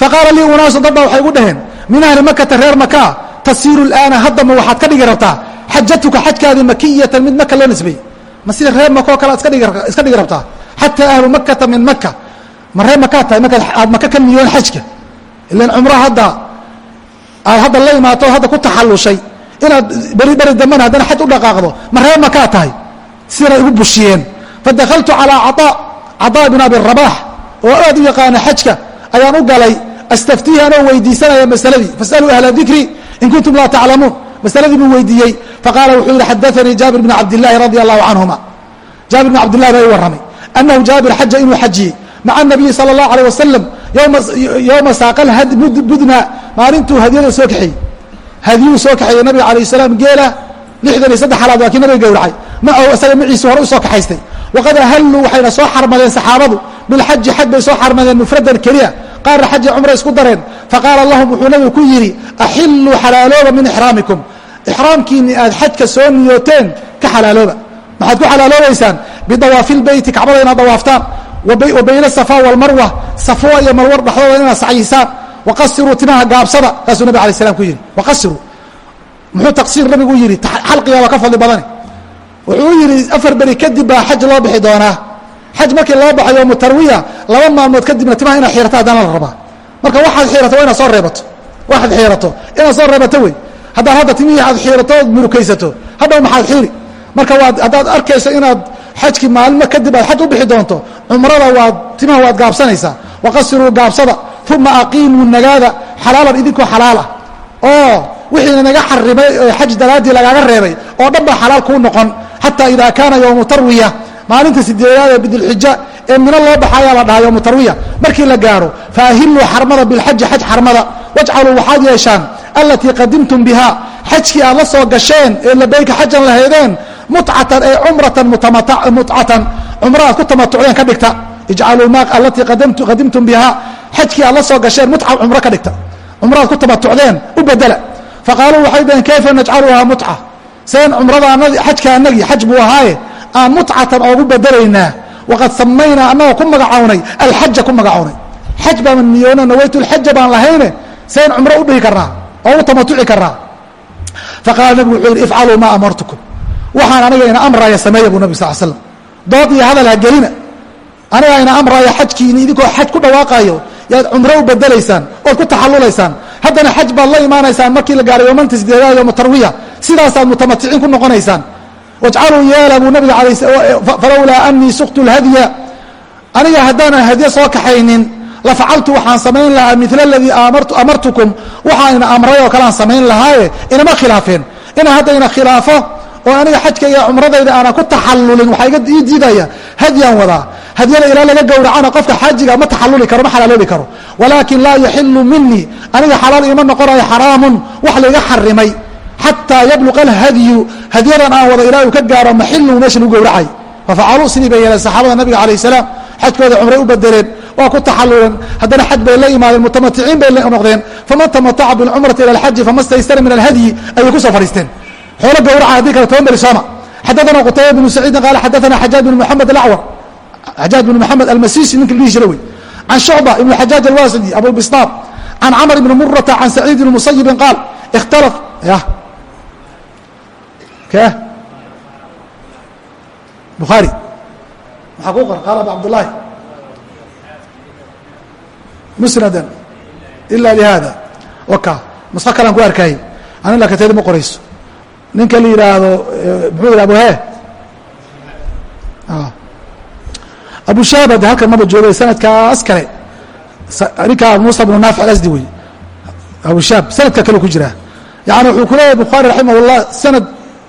Faqaala lii unaasu dad baa waxay gu dhaheen min ahli makata reer makaa tasiiru laana haddama waxaad ka dhigi rabtaa. Xajatuka xajkaadii makiyatan mid maka loo nisbeeyey ma sida reer maka oo kale ad iska dhigi rabtaa xataa ahlu makata min maka ma reer makaa tahay markaad aad maka ka niyoon xajka. Ilan cumro hadda aad hadda la imaato hadda ku taxallushay. Inaad beri beri dambana haddana xaj u dhaqaaqdo. Ma reer makaa tahay. Sidana igu bushiyeen. Fadakaltu calaa caaa cadaa bin abi rabaax oo aad u yaqaana xajka ayaan u galay astaftiihi anoo weydiisanaya masaladii fasaluu ahla dikri in kuntum laa taclamuun masaladii buu weydiiyey faqaala wuxuu yihi xadaanii jaabir bn cabdillaahi radi allahu canhuma jaabir bn cabdillahi baa ii warramay annahu jaabir xaja inuu xajiyey maca anabiyi sala allahu aleyh wasalam yowma saaqal budna maalintuu hadyada soo kaxeeyey hadyuu soo kaxeeyey nabiga alayh salaam geela lixdan iyo saddex halaad waa kii nabiga gowracay macahu isaga maciisu hore u soo kaxaystay waqad ahalluu waxayna soo xarmadeen saxaabadu bilxaji xaj bay soo xarmadeen mufradan keliya qaarna xaji cumra isku dareen. Faqaala lahum wuxuu nabigu ku yidhi axiluu xalaalooba min ixraamikum. Ixraamkiini aad xajka soo niyooteen ka xalaalooba. Maxaad ku xalaaloobaysaan? Bidawaafi lbeyti kacbada inaad dawaaftaan. Wa bayna safa walmarwa safwa iyo marwar dhexdooda inaad sacyisaan waqasiruu timaha gaabsada saasuu nabig alay slam ku yidhi. Waqasiruu muxuu taqsiir nabigu yidhi xalqiga waa ka fadli badane wuxuu yidhi afar beri kadib baa xaj loo bixi doonaa xaj markii loo baxayo mutarwiya laba maalmood kadibna timaha inaad xiirato haddana la rabaa. Marka waxaad xiirato waa inaad soo reebato. Waxaad xiirato. Inaad soo reebato wey. Haddaad hadda timihii aad xiirato ood murukaysato hadhow maxaad xiiri marka waad haddaad arkayso inaad xajkii maalmo kadib aad xaj u bixi doonto cumrada waad timaha waad gaabsanaysaa. Waqasiruu gaabsada uma aqiimuu nagaada xalaalan idinkoo xalaal ah. Oo wixii naga xarimay xaj daraaddii lagaaga reebay oo dhan baa xalaal kuu noqon. Xataa idaa kaana yowmu tarwiya maalinta sideedaad ee bidulxija ee mino loo baxayaa la dhahaa yowmu tarwiya markii la gaaro faahiluu xarmada bilxaji xaj xarmada. Wajcaluu waxaad yeeshaan alatii qadimtum biha xajkii aad la soo gasheen ee labayka xajan lahaydeen mutcatan ee cumratan mutcatan. Cumro aad ku tamatucdeen ka dhigta. Ijcaluu ma alatii qadimtum biha xajkii aad la soo gasheen mutca cumro ka dhigta. Cumro aad ku tamatucdeen u bedela. Faqaaluu waxay dhaheen kayfa najcaluhaa mutca? Seen cumrada xajka anagii xaj buu ahaaye aan mutcatan oogu bedelaynaa waqad samaynaa annagoo ku magacownay alxaja ku magacownay xaj baan niyoona nawaytu lxaja baan lahayne seen cumro u dhihi karnaa oo u tamatuci karnaa faqaala nabigu wuxuu yidhi ifcaluu maa amartukum waxaan aniga ina amraya sameeya buu nabig sal slam dood iyo hadal ha gelina anigaa ina amraya xajkiini idinkoo xaj ku dhawaaqayo yaad cumro u bedelaysaan ood ku taxallulaysaan haddana xaj baad la imaanaysaan markii la gaaray yomanta sideedaad yoma tarwiya sidaasaad mutamaticiin ku noqonaysaan wajcaluu yeela buu nabiga falowlaa anii suktu lhadya aniga haddaanan hadye soo kaxaynin lafacaltu waxaan samayn lahaa mila aladii amartukum waxaana amray oo kalean samayn lahaaye inama khilaafeen ina hadda ina khilaafo oo aniga xajka iyo cumradayda aanan ku taxallulin waxaa ii diidaya hadyaan wadaa hadyada ilaa laga gowracana qofka xaajiga ma taxaluli karo ma xalaaloobi karo walaakin laa yaxilu minii aniga xalaal ima noqonayo xaraamun wax layga xarimay xataa yabluqa alhadyu hadyadan aan wada ilaa uu ka gaaro maxilu meesha lagu gowracay fafacaluu sidii bay yeeleen saxaabada nabiga alayh salaam xajkooda cumray u bedeleen waa ku taxaluleen haddana xaj bay la imaadeen mutamaticiin bay noqdeen faman tamataca bilcumrati ila alxaji fama staysara min alhadyi ayay ku soo fadhiisteen xoolo gowraca haddii kale toban beri sooma xadaثana qutayba bnu saciidin qaala xadaثana xajaaj bn moxamed alacwar xajaaj bn moxamed almasisi ninki dhihi jira wey can shucba ibn xajaaj alwasidi abubisnaar can camr ibni murata can saciid bni musayibin qaal ikhtala ya ke bukhaari maxaa ku qor qaala abu cabdullaahi musnadan. Ila lihada. Waka. Nusko kalean ku arkayay ani lakateeda ma qorayso. Ninka la yidhaahdo muxuu yidhi abu he abu shaaba de halkan maba joogay sanadkaas kale ninkaa muusa bnu naafic alasdi wey. Abu shaab sanadka kale ku jiraa yani wuxuu ku leeyahay bukhaari raximah llah sanad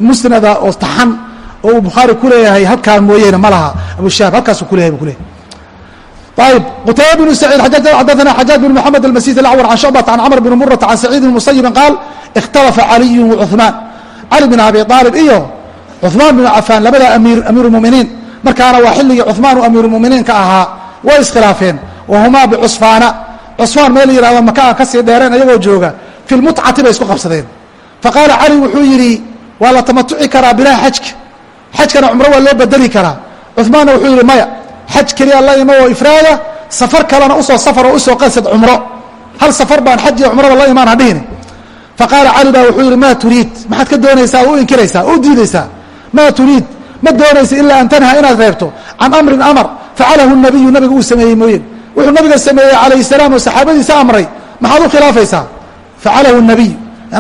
musnada oo taxan oo uu bukhaari ku leeyahay halkaan mooyeene ma laha abu shaab halkaasuu kuleyahay bu kuleyahay ayb qutayba bn saciid xadaثna xajaaj bn mxamed almasih alacwar can shucbata can camr bn murata can saciid bn musayibin qaal ikhtalafa caliyu wacuثmaan cali bin abi aalib iyo cuثmaan bn cafaan labada amiir muminiin markaana waa xilligii cuثmaan u amiirumuminiin ka ahaa way iskhilaafeen wahumaa bicusfaana cusfaan meel yihahdo maka aan kasii dheereen ayagoo jooga fi lmutcati bay isku qabsadeen faqaala cali wuxuu yidhi waa la tamatuci karaa bilaa xajka. Xajkana cumro waa loo bedeli karaa. Cuثmaanna wuxuu yidhi maya xaj keliya la imo oo ifraada safar kalena u soo safar oo u soo qasad cumro. Hal safar baan xaj iyo cumrada la imaan hadhihini faqaala cali baa wuxuu yidhi maa turiid. Maxaad ka doonaysaa oo u inkiraysaa oo u diidaysaa. Maa turiid ma doonaysa ilaa an tanha inaad reebto. Can amrin amar facalahu nabiyu nabiga uu sameeyey mooyeen wuxuu nabiga sameeyey calayh salaam oo saxaabadiisa amray. Maxaad u khilaafaysaa? Facalahu nabiy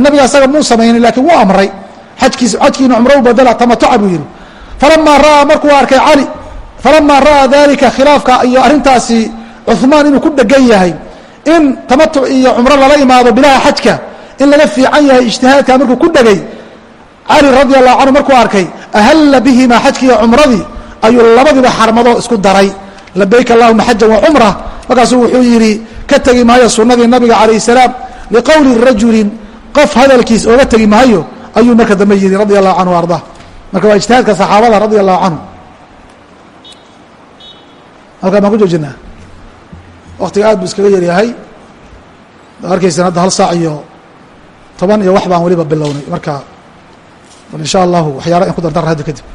nabiga asaga muu samaynin laakiin wuu amray ajkiis xajkiina cumro u badela tamatuca buu yidhi. Falamaa ra'aa markuu arkay cali falamaa ra'aa dalika khilaafka iyo arrintaasi cuثmaan inuu ku dhegan yahay in tamatuc iyo cumro lala imaado bilaha xajka in laga fiican yahay ijtihaadka markuu ku dhegay cali radi allahu canhu markuu arkay ahalla bihima xajkiiyo cumradii ayuu labadiba xarmadoo isku daray. Labayk allahuma xajan wa cumra. Markaasuu wuxuu yidhi ka tegi maayo sunnadii nabiga calayh salaam liqowli rajulin qof hadalkiis ooga tegi maayo ayuu marka dambe yidhi radi allahu canhu arda. Marka waa ijtihaadka saxaabada radi allahu canhu halkaa baan ku joojinaa? Waktiga aad buu iskaga yaryahay arkaysan hadda hal saac iyo toban iyo wax baan weliba bilownay. Marka bal in sha allahu waxyaala in ku dardara hadda kadib